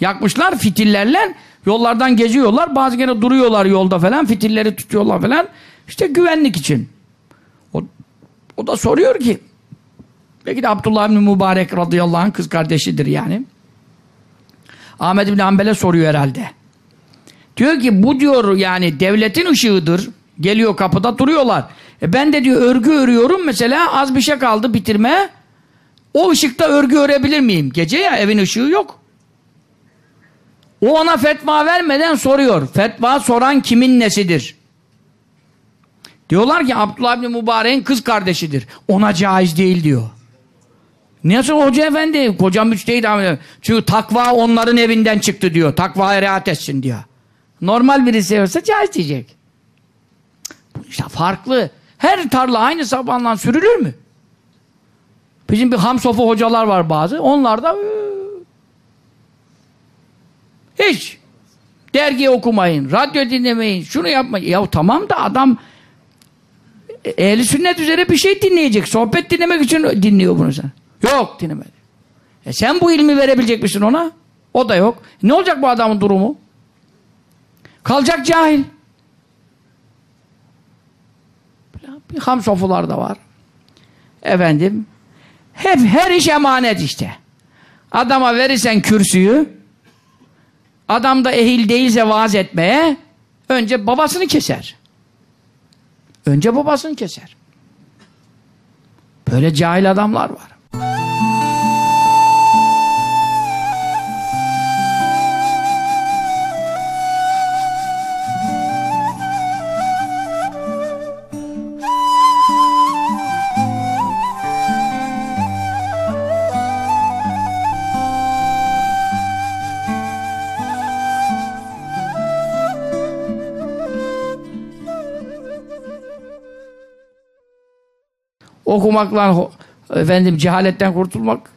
[SPEAKER 1] yakmışlar fitillerle yollardan geziyorlar. Bazı kere duruyorlar yolda falan fitilleri tutuyorlar falan. İşte güvenlik için. O, o da soruyor ki belki de Abdullah bin Mübarek radıyallahu anh kız kardeşidir yani. Ahmet bin Hanbel'e soruyor herhalde. Diyor ki bu diyor yani devletin ışığıdır. Geliyor kapıda duruyorlar. E ben de diyor örgü örüyorum mesela az bir şey kaldı bitirme. O ışıkta örgü örebilir miyim? Gece ya evin ışığı yok. O ona fetva vermeden soruyor. Fetva soran kimin nesidir? Diyorlar ki Abdullah bin Mübarek'in kız kardeşidir. Ona caiz değil diyor. Nasıl hoca efendi? Kocam müçtehit Çünkü takva onların evinden çıktı diyor. Takvaya rahat etsin diyor. Normal birisi olsa caiz diyecek. İşte farklı. Her tarla aynı sabanla sürülür mü? Bizim bir hamsofu hocalar var bazı. Onlar da hiç dergi okumayın, radyo dinlemeyin, şunu yapmayın. Ya tamam da adam ehli sünnet üzere bir şey dinleyecek. Sohbet dinlemek için dinliyor bunu sen. Yok dinlemedi. E sen bu ilmi verebilecek misin ona? O da yok. Ne olacak bu adamın durumu? Kalacak cahil. Bir hamsofular da var. Efendim hep her iş emanet işte. Adama verirsen kürsüyü Adam da ehil değilse vaaz etmeye önce babasını keser. Önce babasını keser. Böyle cahil adamlar var. Okumakla efendim cehaletten kurtulmak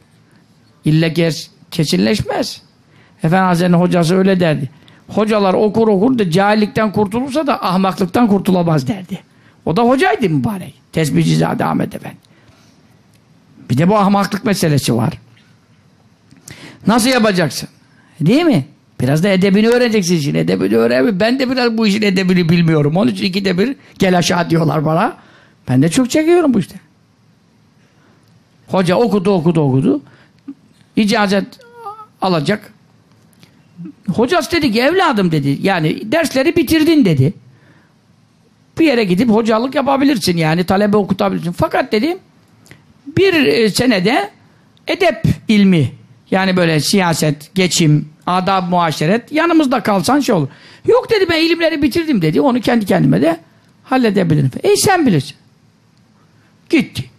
[SPEAKER 1] illa kesinleşmez. Efendi Hazretleri'nin hocası öyle derdi. Hocalar okur okur da cahillikten kurtulursa da ahmaklıktan kurtulamaz derdi. O da hocaydı mübarek. Tesbihcizade Ahmet Efendi. Bir de bu ahmaklık meselesi var. Nasıl yapacaksın? Değil mi? Biraz da edebini öğreneceksin işin. Edebini öğren. Ben de biraz bu işin edebini bilmiyorum. Onun için ikide bir gel aşağı diyorlar bana. Ben de çok çekiyorum bu işte. Hoca okudu okudu okudu. İcazet alacak. Hocası dedi ki evladım dedi. Yani dersleri bitirdin dedi. Bir yere gidip hocalık yapabilirsin yani talebe okutabilirsin. Fakat dedi bir e, senede edep ilmi yani böyle siyaset, geçim, adab, muaşeret yanımızda kalsan şey olur. Yok dedi ben ilimleri bitirdim dedi. Onu kendi kendime de halledebilirim. E sen bilirsin. Gitti.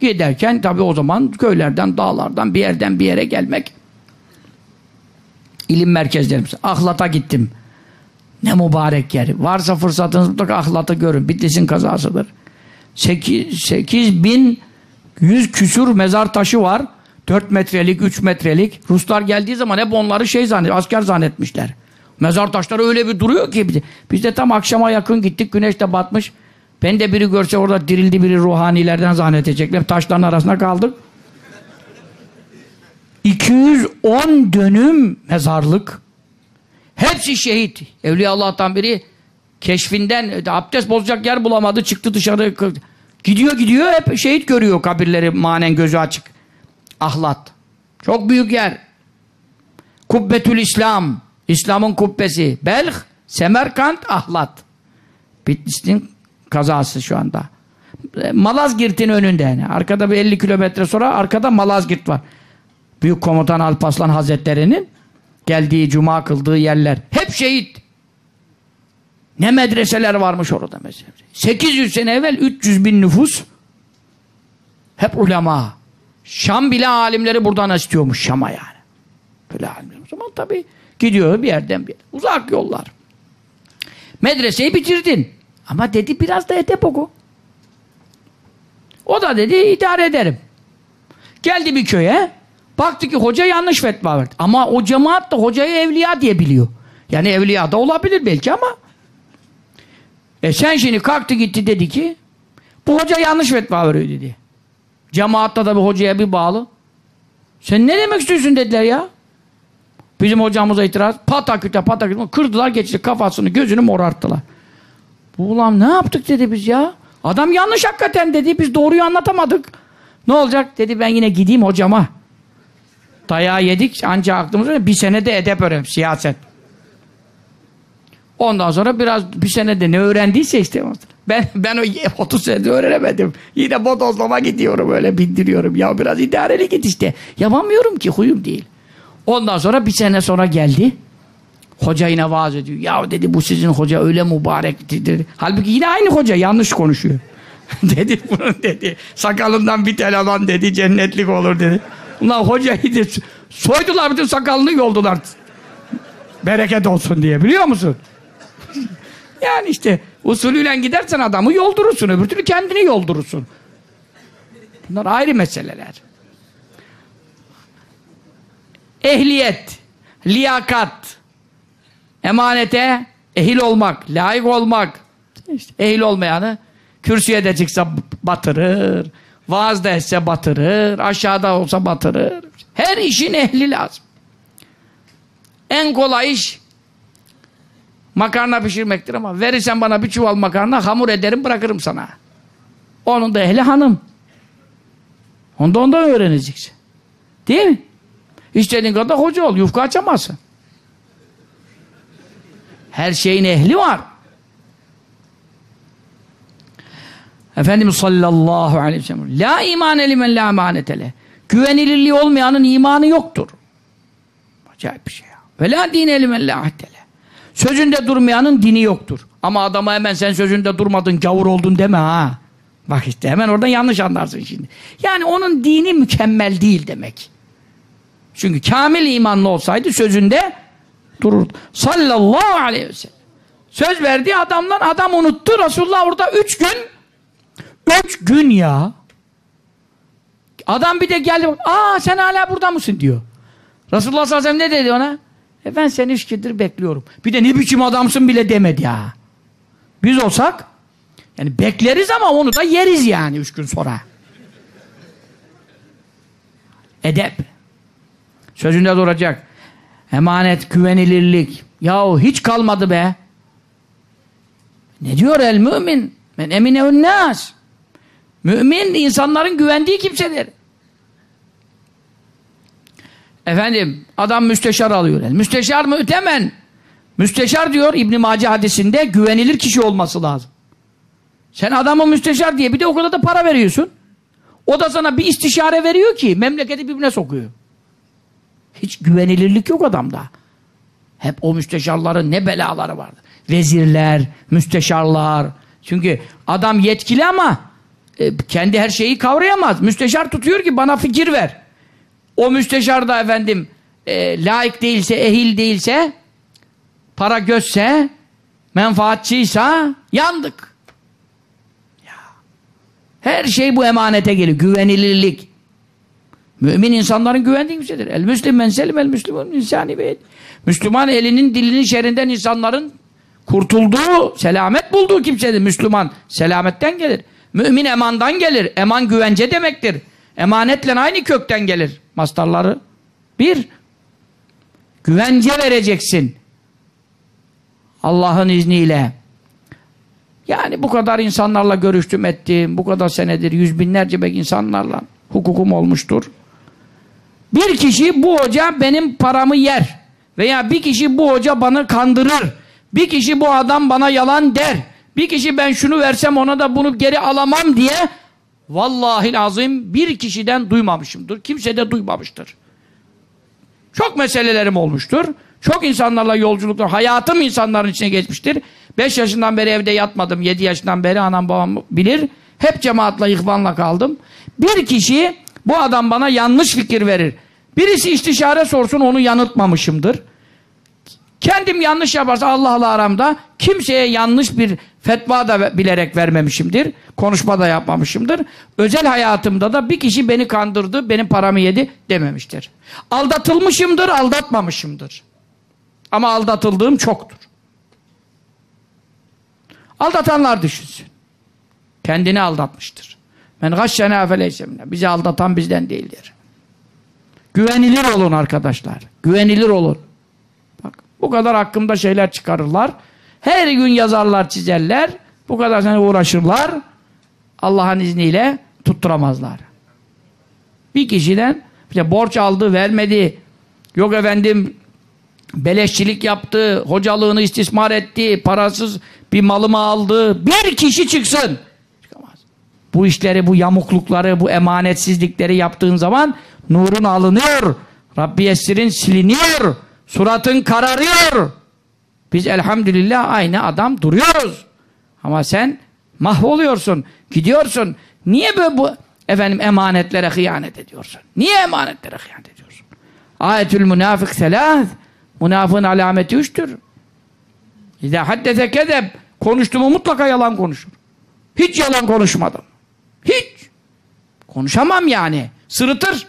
[SPEAKER 1] Giderken tabi o zaman köylerden, dağlardan bir yerden bir yere gelmek ilim merkezlerimiz. Ahlat'a gittim. Ne mübarek yer. Varsa fırsatınız mutlaka Ahlat'ı görün. Bitlis'in kazasıdır. 8, 8 bin 100 küsur mezar taşı var. 4 metrelik, 3 metrelik. Ruslar geldiği zaman hep onları şey zannet, asker zannetmişler. Mezar taşları öyle bir duruyor ki. Biz de tam akşama yakın gittik. Güneş de batmış. Ben de biri görse orada dirildi biri ruhanilerden zannedecekler. Taşların arasında kaldık. 210 dönüm mezarlık. Hepsi şehit. Evliya Allah'tan biri keşfinden e, abdest bozacak yer bulamadı. Çıktı dışarı. Gidiyor gidiyor hep şehit görüyor kabirleri manen gözü açık. Ahlat. Çok büyük yer. Kubbetül İslam. İslam'ın kubbesi. Belh, Semerkant, Ahlat. Bitlis'in kazası şu anda. E, Malazgirt'in önünde yani. Arkada bir 50 kilometre sonra arkada Malazgirt var. Büyük komutan Alparslan Hazretleri'nin geldiği, cuma kıldığı yerler. Hep şehit. Ne medreseler varmış orada mesela. 800 sene evvel 300 bin nüfus. Hep ulema. Şam bile alimleri buradan istiyormuş Şam'a yani. Böyle alimler. O zaman tabii gidiyor bir yerden bir yere. Uzak yollar. Medreseyi bitirdin. Ama dedi biraz da edep oku. O da dedi idare ederim. Geldi bir köye. Baktı ki hoca yanlış fetva verdi. Ama o cemaat da hocayı evliya diye biliyor. Yani evliya da olabilir belki ama. E sen şimdi kalktı gitti dedi ki bu hoca yanlış fetva veriyor dedi. Cemaatta da bir hocaya bir bağlı. Sen ne demek istiyorsun dediler ya. Bizim hocamıza itiraz. Pataküte pataküte kırdılar geçti kafasını gözünü morarttılar. Bu ulan ne yaptık dedi biz ya. Adam yanlış hakikaten dedi. Biz doğruyu anlatamadık. Ne olacak dedi ben yine gideyim hocama. Dayağı yedik ancak aklımıza bir sene de edep öğrendim siyaset. Ondan sonra biraz bir senede ne öğrendiyse işte ben ben o 30 senede öğrenemedim. Yine bodozlama gidiyorum öyle bindiriyorum. Ya biraz idareli git işte. Yapamıyorum ki huyum değil. Ondan sonra bir sene sonra geldi. Hoca yine vaaz ediyor. Ya dedi bu sizin hoca öyle mübarek dedi. Halbuki yine aynı hoca yanlış konuşuyor. dedi bunun dedi. Sakalından bir tel alan dedi cennetlik olur dedi. Ulan hocayı dedi, soydular bütün sakalını yoldular. Bereket olsun diye biliyor musun? yani işte usulüyle gidersen adamı yoldurursun. Öbür türlü kendini yoldurursun. Bunlar ayrı meseleler. Ehliyet, liyakat, emanete ehil olmak, layık olmak. İşte ehil olmayanı kürsüye de çıksa batırır, vaazda etse batırır, aşağıda olsa batırır. Her işin ehli lazım. En kolay iş makarna pişirmektir ama verirsen bana bir çuval makarna hamur ederim bırakırım sana. Onun da ehli hanım. Onda ondan öğreneceksin. Değil mi? İstediğin kadar hoca ol. Yufka açamazsın. Her şeyin ehli var. Efendimiz sallallahu aleyhi ve sellem La iman limen la emanetele Güvenilirliği olmayanın imanı yoktur. Acayip bir şey ya. Ve la dine limen la ahdele Sözünde durmayanın dini yoktur. Ama adama hemen sen sözünde durmadın, gavur oldun deme ha. Bak işte hemen oradan yanlış anlarsın şimdi. Yani onun dini mükemmel değil demek. Çünkü kamil imanlı olsaydı sözünde dururdu. Sallallahu aleyhi ve sellem. Söz verdiği adamdan adam unuttu. Resulullah orada üç gün üç gün ya adam bir de geldi aa sen hala burada mısın diyor. Resulullah sallallahu aleyhi ve sellem ne dedi ona? E ben seni üç gündür bekliyorum. Bir de ne biçim adamsın bile demedi ya. Biz olsak yani bekleriz ama onu da yeriz yani üç gün sonra. Edep. Sözünde duracak. Emanet, güvenilirlik. Yahu hiç kalmadı be. Ne diyor el mümin? Men emine nas. Mümin insanların güvendiği kimsedir. Efendim adam müsteşar alıyor. Müsteşar mütemen. Müsteşar diyor İbn Mace hadisinde güvenilir kişi olması lazım. Sen adamı müsteşar diye bir de o kadar da para veriyorsun. O da sana bir istişare veriyor ki memleketi birbirine sokuyor. Hiç güvenilirlik yok adamda. Hep o müsteşarların ne belaları vardı. Vezirler, müsteşarlar. Çünkü adam yetkili ama e, kendi her şeyi kavrayamaz. Müsteşar tutuyor ki bana fikir ver. O müsteşar da efendim e, layık değilse, ehil değilse, para gözse, menfaatçıysa yandık. Ya. Her şey bu emanete geliyor. Güvenilirlik. Mümin insanların güvendiği kimsedir. El müslim men selim el müslüman insani beyt. Müslüman elinin dilinin şerrinden insanların kurtulduğu, selamet bulduğu kimsedir. Müslüman selametten gelir. Mümin emandan gelir. Eman güvence demektir. Emanetle aynı kökten gelir. Mastarları. Bir, güvence vereceksin. Allah'ın izniyle. Yani bu kadar insanlarla görüştüm ettim. Bu kadar senedir yüz binlerce belki insanlarla hukukum olmuştur. Bir kişi bu hoca benim paramı yer. Veya bir kişi bu hoca bana kandırır. Bir kişi bu adam bana yalan der. Bir kişi ben şunu versem ona da bunu geri alamam diye vallahi azim bir kişiden duymamışımdır. Kimse de duymamıştır. Çok meselelerim olmuştur. Çok insanlarla yolculuklar, hayatım insanların içine geçmiştir. Beş yaşından beri evde yatmadım. Yedi yaşından beri anam babam bilir. Hep cemaatla, ihvanla kaldım. Bir kişi bu adam bana yanlış fikir verir. Birisi istişare sorsun onu yanıltmamışımdır. Kendim yanlış yaparsa Allah'la aramda kimseye yanlış bir fetva da bilerek vermemişimdir. Konuşma da yapmamışımdır. Özel hayatımda da bir kişi beni kandırdı, benim paramı yedi dememiştir. Aldatılmışımdır, aldatmamışımdır. Ama aldatıldığım çoktur. Aldatanlar düşünsün. Kendini aldatmıştır. Men gashşena feleysemine. Bizi aldatan bizden değildir. Güvenilir olun arkadaşlar. Güvenilir olun. Bak bu kadar hakkımda şeyler çıkarırlar. Her gün yazarlar, çizerler. Bu kadar sene uğraşırlar. Allah'ın izniyle tutturamazlar. Bir kişiden işte borç aldı, vermedi. Yok efendim beleşçilik yaptı, hocalığını istismar etti, parasız bir malımı aldı. Bir kişi çıksın. Çıkamaz. Bu işleri, bu yamuklukları, bu emanetsizlikleri yaptığın zaman nurun alınıyor. Rabbi Esir'in siliniyor. Suratın kararıyor. Biz elhamdülillah aynı adam duruyoruz. Ama sen mahvoluyorsun, gidiyorsun. Niye böyle bu efendim emanetlere hıyanet ediyorsun? Niye emanetlere hıyanet ediyorsun? Ayetül münafık selâz Münafığın alameti üçtür. İzâ haddese kezeb konuştu mu mutlaka yalan konuşur. Hiç yalan konuşmadım. Hiç. Konuşamam yani. Sırıtır.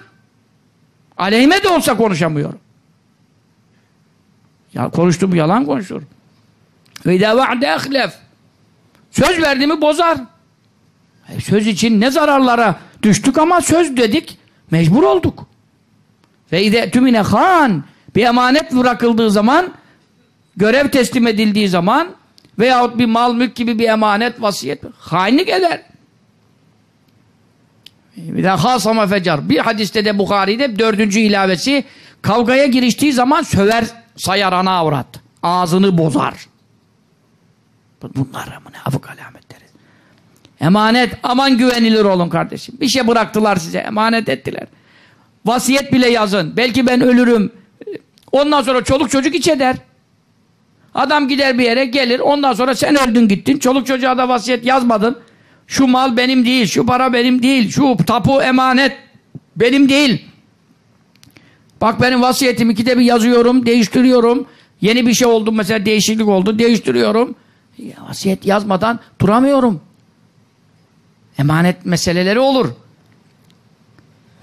[SPEAKER 1] Aleyhime de olsa konuşamıyorum. Ya konuştuğum yalan konuşur. Ve idâ va'de. Söz verdiğimi bozar. E, söz için ne zararlara düştük ama söz dedik. Mecbur olduk. Ve idâ tümine han. Bir emanet bırakıldığı zaman görev teslim edildiği zaman veyahut bir mal mülk gibi bir emanet vasiyet hainlik eder. Bir hasama fecar. Bir hadiste de Bukhari'de dördüncü ilavesi kavgaya giriştiği zaman söver sayar ana avrat. Ağzını bozar. Bunlar münafık alametleri. Emanet, aman güvenilir olun kardeşim. Bir şey bıraktılar size, emanet ettiler. Vasiyet bile yazın. Belki ben ölürüm. Ondan sonra çoluk çocuk iç eder. Adam gider bir yere gelir. Ondan sonra sen öldün gittin. Çoluk çocuğa da vasiyet yazmadın. Şu mal benim değil, şu para benim değil, şu tapu emanet benim değil. Bak benim vasiyetimi ikide bir yazıyorum, değiştiriyorum. Yeni bir şey oldu mesela değişiklik oldu, değiştiriyorum. Ya, vasiyet yazmadan duramıyorum. Emanet meseleleri olur.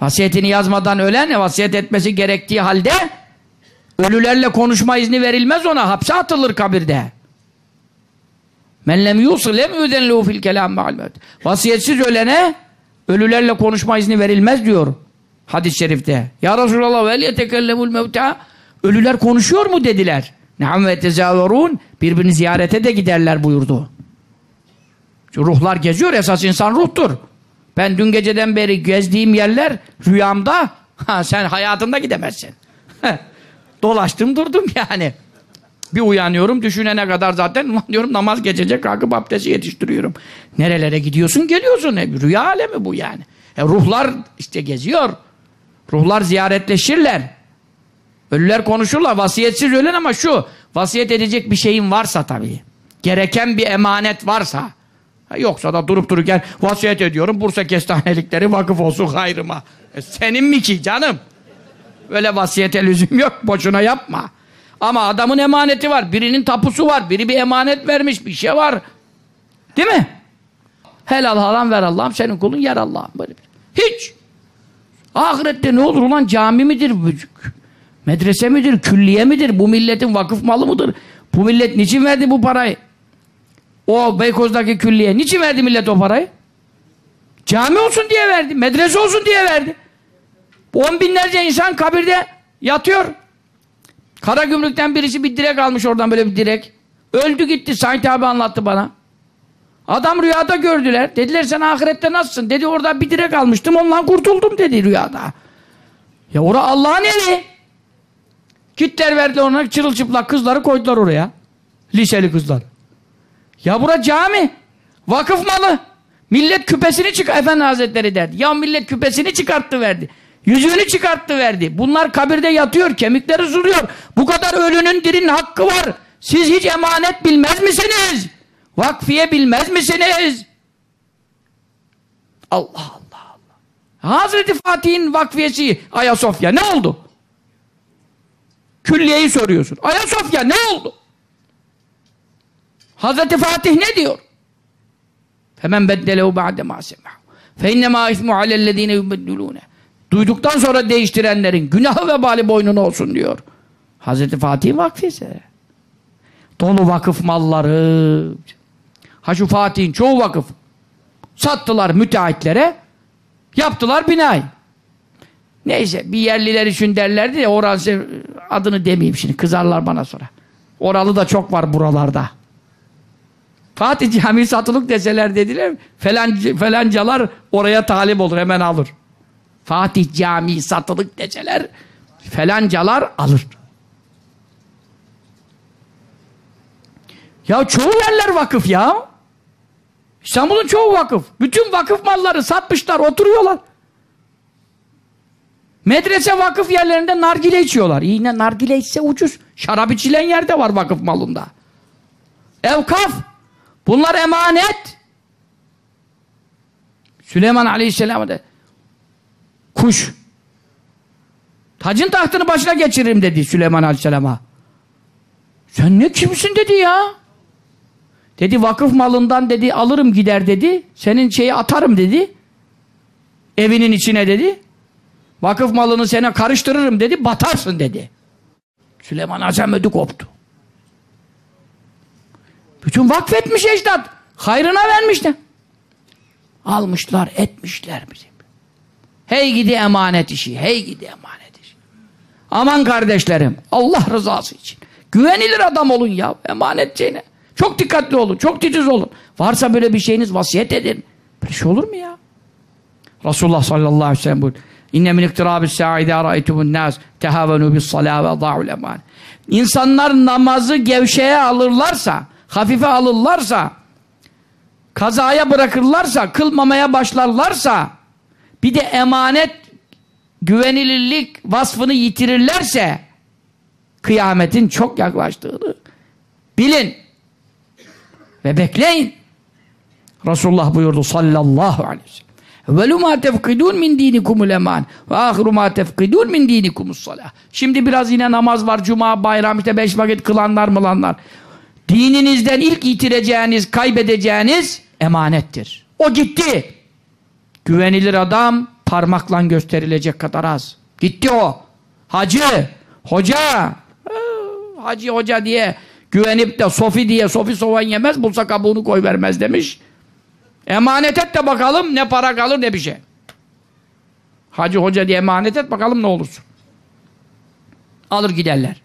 [SPEAKER 1] Vasiyetini yazmadan ölen vasiyet etmesi gerektiği halde ölülerle konuşma izni verilmez ona. Hapse atılır kabirde. Men lem yusil lem yudenlehu fil kelam ma'al. Vasiyetsiz ölene ölülerle konuşma izni verilmez diyor hadis-i şerifte. Ya Resulallah vel yetekellemul mevta ölüler konuşuyor mu dediler. Ne'am ve tezaverun birbirini ziyarete de giderler buyurdu. Şu ruhlar geziyor esas insan ruhtur. Ben dün geceden beri gezdiğim yerler rüyamda ha, sen hayatında gidemezsin. Dolaştım durdum yani. Bir uyanıyorum düşünene kadar zaten diyorum namaz geçecek kalkıp abdesti yetiştiriyorum. Nerelere gidiyorsun geliyorsun. E, rüya alemi bu yani. E, ruhlar işte geziyor. Ruhlar ziyaretleşirler. Ölüler konuşurlar. Vasiyetsiz ölen ama şu vasiyet edecek bir şeyin varsa tabii. Gereken bir emanet varsa. Yoksa da durup dururken vasiyet ediyorum. Bursa kestanelikleri vakıf olsun hayrıma. E, senin mi ki canım? Öyle vasiyete lüzum yok. Boşuna yapma. Ama adamın emaneti var. Birinin tapusu var. Biri bir emanet vermiş. Bir şey var. Değil mi? Helal haram ver Allah'ım. Senin kulun yer Allah'ım. Hiç. Ahirette ne olur ulan cami midir? Medrese midir? Külliye midir? Bu milletin vakıf malı mıdır? Bu millet niçin verdi bu parayı? O Beykoz'daki külliye. Niçin verdi millet o parayı? Cami olsun diye verdi. Medrese olsun diye verdi. On binlerce insan kabirde yatıyor. Kara gümrükten birisi bir direk almış oradan böyle bir direk. Öldü gitti. Said abi anlattı bana. Adam rüyada gördüler. Dediler sen ahirette nasılsın? Dedi orada bir direk almıştım ondan kurtuldum dedi rüyada. Ya ora Allah'ın evi. Gittiler verdiler ona çırılçıplak kızları koydular oraya. Liseli kızlar. Ya bura cami. Vakıf malı. Millet küpesini çık Efendi Hazretleri derdi. Ya millet küpesini çıkarttı verdi. Yüzüğünü çıkarttı verdi. Bunlar kabirde yatıyor, kemikleri suluyor. Bu kadar ölünün dirinin hakkı var. Siz hiç emanet bilmez misiniz? Vakfiye bilmez misiniz? Allah Allah Allah. Hazreti Fatih'in vakfiyesi Ayasofya ne oldu? Külliyeyi soruyorsun. Ayasofya ne oldu? Hazreti Fatih ne diyor? Femen beddelehu ba'de ma semahu. Fe innema ismu alellezine yubeddilune. Duyduktan sonra değiştirenlerin günahı ve bali boynuna olsun diyor. Hazreti Fatih vakfiyesi. Dolu vakıf malları. Ha şu Fatih'in çoğu vakıf. Sattılar müteahhitlere. Yaptılar binayı. Neyse bir yerliler için derlerdi ya orası adını demeyeyim şimdi kızarlar bana sonra. Oralı da çok var buralarda. Fatih Camii satılık deseler dediler falan, falancalar oraya talip olur hemen alır. Fatih Camii satılık deseler falancalar alır. Ya çoğu yerler vakıf ya. İstanbul'un çoğu vakıf. Bütün vakıf malları satmışlar, oturuyorlar. Medrese vakıf yerlerinde nargile içiyorlar. İyi ne nargile içse ucuz. Şarap içilen yerde var vakıf malında. Evkaf. Bunlar emanet. Süleyman Aleyhisselam de kuş. Tacın tahtını başına geçiririm dedi Süleyman Aleyhisselam'a. Sen ne kimsin dedi ya. Dedi vakıf malından dedi alırım gider dedi. Senin şeyi atarım dedi. Evinin içine dedi. Vakıf malını sana karıştırırım dedi. Batarsın dedi. Süleyman ödü koptu. Bütün vakfetmiş ecdat. Hayrına vermişler. Almışlar, etmişler bizim. Hey gidi emanet işi, hey gidi emanet işi. Aman kardeşlerim, Allah rızası için. Güvenilir adam olun ya, emanetçiğine. Çok dikkatli olun, çok titiz olun. Varsa böyle bir şeyiniz vasiyet edin. Böyle şey olur mu ya? Resulullah sallallahu aleyhi ve sellem buyuruyor. İnne min iktirabis sa'ide ra'aytumun nas tehavenu bis salâ ve da'ul eman. İnsanlar namazı gevşeye alırlarsa, hafife alırlarsa, kazaya bırakırlarsa, kılmamaya başlarlarsa, bir de emanet, güvenilirlik vasfını yitirirlerse, kıyametin çok yaklaştığını bilin ve bekleyin. Resulullah buyurdu sallallahu aleyhi ve sellem. Evvelu ma tefkidun min dinikumul eman ve ahiru ma tefkidun min dinikumus salah. Şimdi biraz yine namaz var, cuma, bayram, işte beş vakit kılanlar mılanlar. Dininizden ilk yitireceğiniz, kaybedeceğiniz emanettir. O gitti. Güvenilir adam parmakla gösterilecek kadar az. Gitti o. Hacı, hoca, hacı hoca diye güvenip de sofi diye sofi soğan yemez, bulsa kabuğunu koy vermez demiş. Emanet et de bakalım ne para kalır ne bir şey. Hacı hoca diye emanet et bakalım ne olursun. Alır giderler.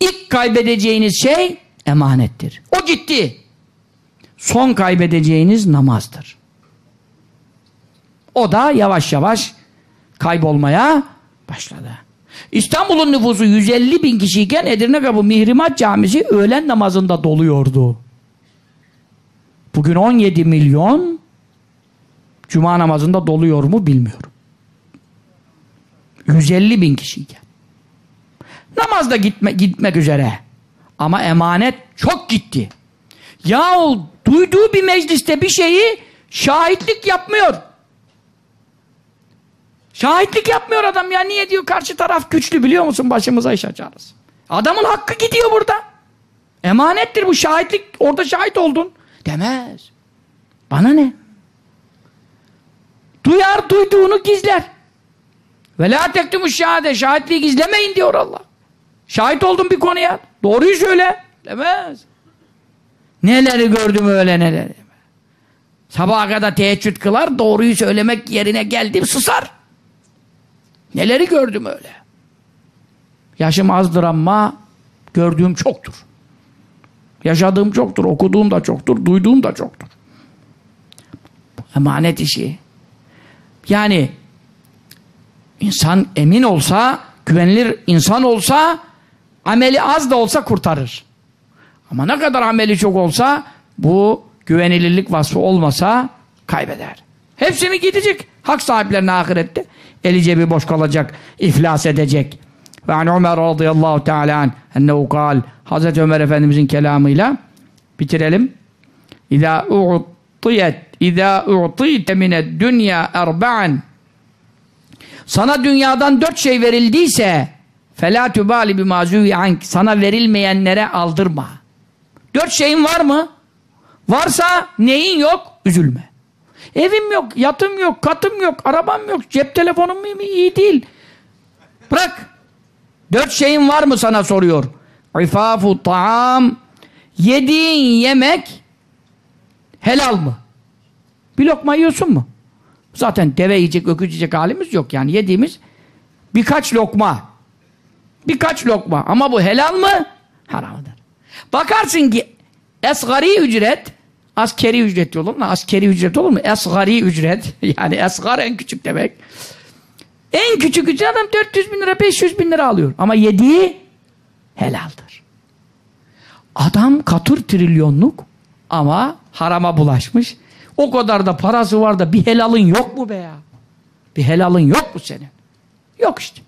[SPEAKER 1] İlk kaybedeceğiniz şey emanettir. O gitti. Son kaybedeceğiniz namazdır. O da yavaş yavaş kaybolmaya başladı. İstanbul'un nüfusu 150 bin kişiyken Edirne Kapı Mihrimat Camisi öğlen namazında doluyordu. Bugün 17 milyon Cuma namazında doluyor mu bilmiyorum. 150 bin kişiyken. Namaz da gitme, gitmek üzere. Ama emanet çok gitti. Yahu duyduğu bir mecliste bir şeyi şahitlik yapmıyor. Şahitlik yapmıyor adam ya. Niye diyor karşı taraf güçlü biliyor musun? Başımıza iş açarız. Adamın hakkı gidiyor burada. Emanettir bu şahitlik. Orada şahit oldun. Demez. Bana ne? Duyar duyduğunu gizler. Ve la tektumu şahade. Şahitliği gizlemeyin diyor Allah. Şahit oldun bir konuya. Doğruyu söyle. Demez. Neleri gördüm öyle neleri. Sabaha kadar teheccüd kılar. Doğruyu söylemek yerine geldim susar. Neleri gördüm öyle. Yaşım azdır ama gördüğüm çoktur. Yaşadığım çoktur, okuduğum da çoktur, duyduğum da çoktur. Emanet işi. Yani insan emin olsa, güvenilir insan olsa ameli az da olsa kurtarır. Ama ne kadar ameli çok olsa bu güvenilirlik vasfı olmasa kaybeder. Hepsini gidecek. Hak sahiplerine ahirette. Eli cebi boş kalacak. iflas edecek. Ve an Ömer radıyallahu teala ennehu kal Hazreti Ömer Efendimizin kelamıyla bitirelim. İzâ u'tiyet İzâ u'tiyte mined dünya erba'an Sana dünyadan dört şey verildiyse felâ tübâli bimâzûvi ank Sana verilmeyenlere aldırma. Dört şeyin var mı? Varsa neyin yok? Üzülme. Evim yok, yatım yok, katım yok, arabam yok, cep telefonum mu iyi değil. Bırak. Dört şeyin var mı sana soruyor. İfafu taam Yediğin yemek helal mı? Bir lokma yiyorsun mu? Zaten deve yiyecek, öküz yiyecek halimiz yok yani. Yediğimiz birkaç lokma. Birkaç lokma. Ama bu helal mı? Haramdır. Bakarsın ki esgari ücret askeri ücret olur mu? Askeri ücret olur mu? Esgari ücret. Yani esgar en küçük demek. En küçük ücret adam 400 bin lira 500 bin lira alıyor. Ama yediği helaldir. Adam katır trilyonluk ama harama bulaşmış. O kadar da parası var da bir helalın yok mu be ya? Bir helalın yok mu senin? Yok işte.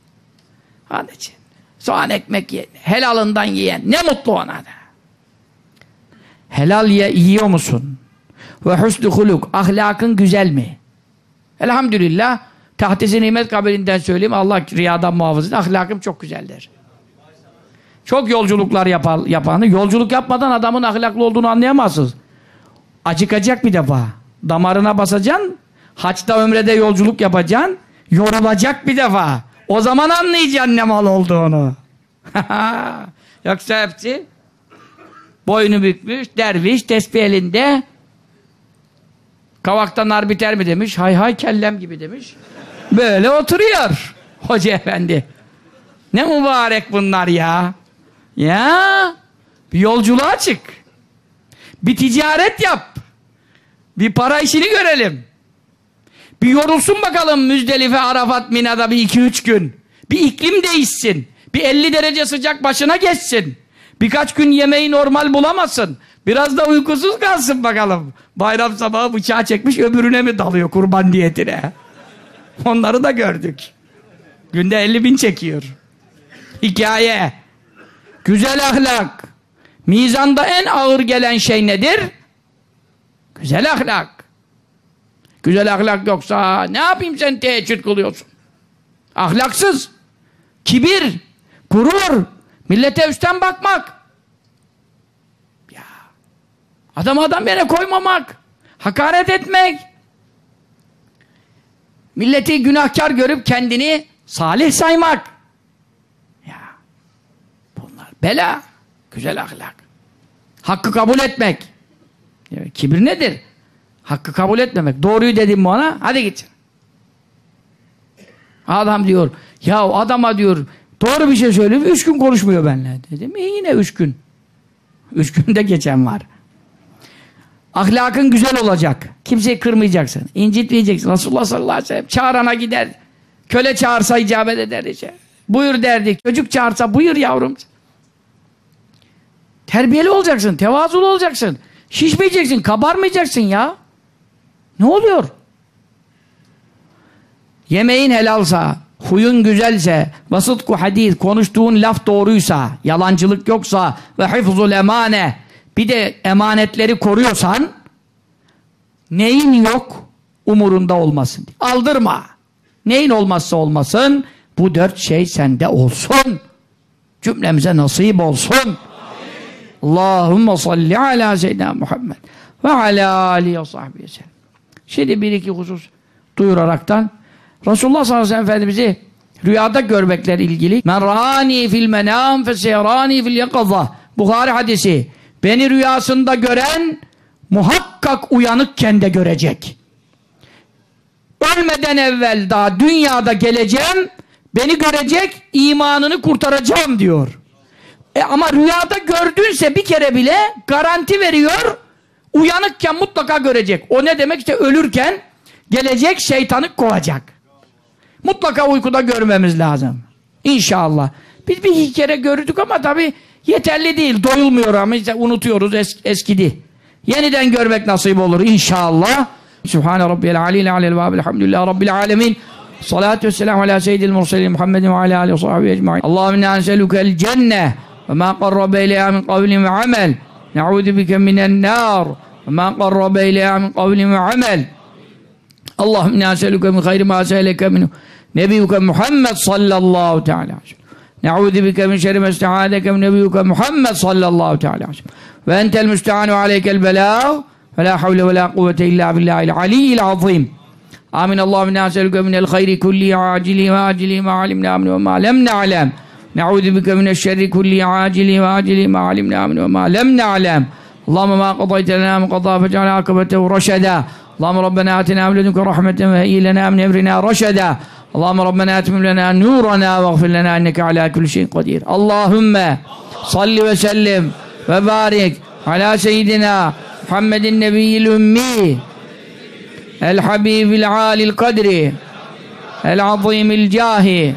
[SPEAKER 1] Hadi için. Soğan ekmek yiyen, helalından yiyen ne mutlu ona da. Helal ye, yiyor musun? Ve husnü huluk, ahlakın güzel mi? Elhamdülillah, tahtisi nimet kabilinden söyleyeyim, Allah riyadan muhafız ahlakım çok güzeldir. Çok yolculuklar yapar, yapanı, yolculuk yapmadan adamın ahlaklı olduğunu anlayamazsınız. Acıkacak bir defa. Damarına basacaksın, haçta ömrede yolculuk yapacaksın, yorulacak bir defa. O zaman anlayacaksın ne mal olduğunu. Yoksa hepsi boynu bükmüş, derviş, tesbih elinde kavakta nar biter mi demiş, hay hay kellem gibi demiş. Böyle oturuyor hoca efendi. Ne mübarek bunlar ya. Ya bir yolculuğa çık. Bir ticaret yap. Bir para işini görelim. Bir yorulsun bakalım Müzdelife, Arafat, Mina'da bir iki üç gün. Bir iklim değişsin. Bir 50 derece sıcak başına geçsin. Birkaç gün yemeği normal bulamazsın. Biraz da uykusuz kalsın bakalım. Bayram sabahı bıçağı çekmiş öbürüne mi dalıyor kurban diyetine? Onları da gördük. Günde 50 bin çekiyor. Hikaye. Güzel ahlak. Mizanda en ağır gelen şey nedir? Güzel ahlak. Güzel ahlak yoksa ne yapayım sen teheccüd kılıyorsun? Ahlaksız. Kibir. Gurur. Millete üstten bakmak. Ya. Adam adam yere koymamak. Hakaret etmek. Milleti günahkar görüp kendini salih saymak. Ya. Bunlar bela. Güzel ahlak. Hakkı kabul etmek. Yani kibir nedir? Hakkı kabul etmemek. Doğruyu dedim ona? Hadi git. Adam diyor, ya adama diyor, doğru bir şey söyleyeyim, üç gün konuşmuyor benimle. Dedim, e yine üç gün. Üç günde geçen var. Ahlakın güzel olacak. Kimseyi kırmayacaksın. incitmeyeceksin. Resulullah sallallahu aleyhi ve sellem çağırana gider. Köle çağırsa icabet eder işte. Buyur derdik. Çocuk çağırsa buyur yavrum. Terbiyeli olacaksın. Tevazulu olacaksın. Şişmeyeceksin. Kabarmayacaksın ya. Ne oluyor? Yemeğin helalsa, huyun güzelse, vasıtku hadis, konuştuğun laf doğruysa, yalancılık yoksa ve hifzul emane, bir de emanetleri koruyorsan, neyin yok umurunda olmasın. Aldırma. Neyin olmazsa olmasın, bu dört şey sende olsun. Cümlemize nasip olsun. Allahümme salli ala seyyidina Muhammed ve ala alihi ve sahbihi sellem. Şimdi bir iki husus duyuraraktan Resulullah sallallahu aleyhi ve sellem Efendimiz'i rüyada görmekler ilgili men rani fil menam feseyarani fil yakaza Buhari hadisi beni rüyasında gören muhakkak uyanıkken de görecek. Ölmeden evvel daha dünyada geleceğim beni görecek imanını kurtaracağım diyor. E ama rüyada gördünse bir kere bile garanti veriyor uyanıkken mutlaka görecek. O ne demek işte ölürken gelecek şeytanı kovacak. Mutlaka uykuda görmemiz lazım. İnşallah. Biz bir kere gördük ama tabi yeterli değil. Doyulmuyor ama işte unutuyoruz es eskidi. Yeniden görmek nasip olur inşallah. Sübhane Rabbiyel Aleyhi Aleyhi ve Elhamdülillah Rabbil Alemin. Salatu vesselamu ala seyyidil murselin Muhammedin ve ala alihi ve sahbihi ecma'in. Allahümme ne'anselukel cenne ve ma qarrabe ileyha min kavlin ve amel. Ne'udu bike minen nar ve ma qarrabe ileyha min kavlin ve amel. Allahümme ne'anseluke min hayri ma seyleke minhu. Nebiyyuke Muhammed sallallahu teala aleyhi Ne'udu bike min şerri mestehadeke min nebiyyuke Muhammed sallallahu teala aleyhi Ve entel müstehanu aleykel belâh ve la havle ve la kuvvete illa billahil aliyyil azim. Amin. Allahümme ne'aselüke minel hayri kulli acili ve acili ma alimna min ve ma lem ne'alem. Ne'udu bike mineşşerri kulli acili ve acili ma alimna min ve ma lem Allahümme ma qadayte lena min qadâ fecale akıbetehu reşedâ. Allahümme Rabbena atina evledünke rahmeten ve iyilena min emrina reşedâ. Allahümme Rabbena etmim lena nurana ve gfir lena enneke ala kulli şeyin kadir. Allahümme salli ve sellim ve barik ala seyyidina Muhammedin nebiyyil ümmi el habibil alil kadri el azimil cahi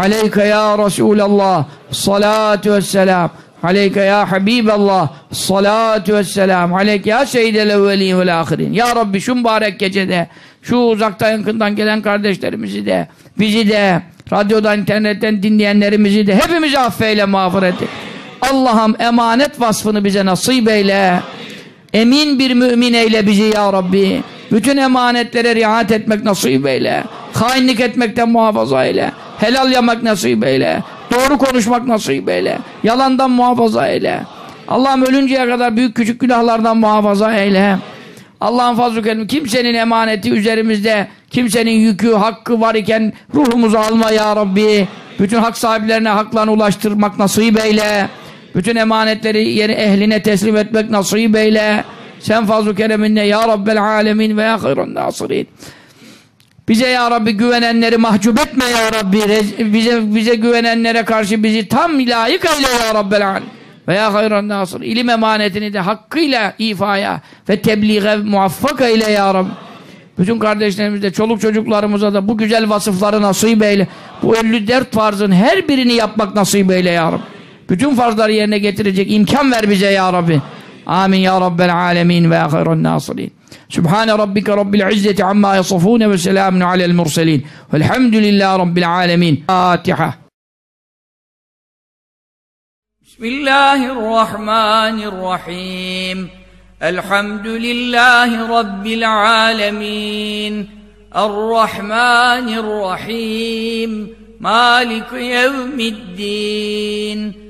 [SPEAKER 1] aleyke ya Resulallah As-salatu vesselam. Aleyke ya Habiballah As-salatu vesselam. Aleyke ya seyyidel evvelin vel ahirin. Ya Rabbi şu mübarek gecede şu uzaktan yakından gelen kardeşlerimizi de bizi de radyodan internetten dinleyenlerimizi de hepimizi affeyle mağfiret et Allah'ım emanet vasfını bize nasip eyle. Emin bir mümin eyle bizi ya Rabbi. Bütün emanetlere riayet etmek nasip eyle. Hainlik etmekten muhafaza eyle. Helal yamak nasip eyle. Doğru konuşmak nasip eyle. Yalandan muhafaza eyle. Allah'ım ölünceye kadar büyük küçük günahlardan muhafaza eyle. Allah'ın fazl-ı kimsenin emaneti üzerimizde, kimsenin yükü, hakkı var iken ruhumuzu alma ya Rabbi. Bütün hak sahiplerine haklarını ulaştırmak nasip eyle. Bütün emanetleri yeri ehline teslim etmek nasip eyle. Sen fazl-ı kereminle ya Rabbel alemin ve ya hayran nasirin. Bize ya Rabbi güvenenleri mahcup etme ya Rabbi. Bize, bize güvenenlere karşı bizi tam layık eyle ya Rabbel alemin. Ve ya hayran nasır. İlim emanetini de hakkıyla ifaya ve tebliğe muvaffak eyle ya Rabbi. Bütün kardeşlerimize, çoluk çocuklarımıza da bu güzel vasıfları nasip eyle. Bu 54 farzın her birini yapmak nasip eyle ya Rabbi. Bütün farzları yerine getirecek imkan ver bize ya Rabbi. Amin ya Rabbel alemin ve ya hayran nasirin. سبحان ربك رب العزة عما يصفون وسلام على المرسلين والحمد لله رب العالمين. فاتحة.
[SPEAKER 2] بسم الله الرحمن الرحيم. الحمد لله رب العالمين. الرحمن الرحيم. مالك يوم الدين.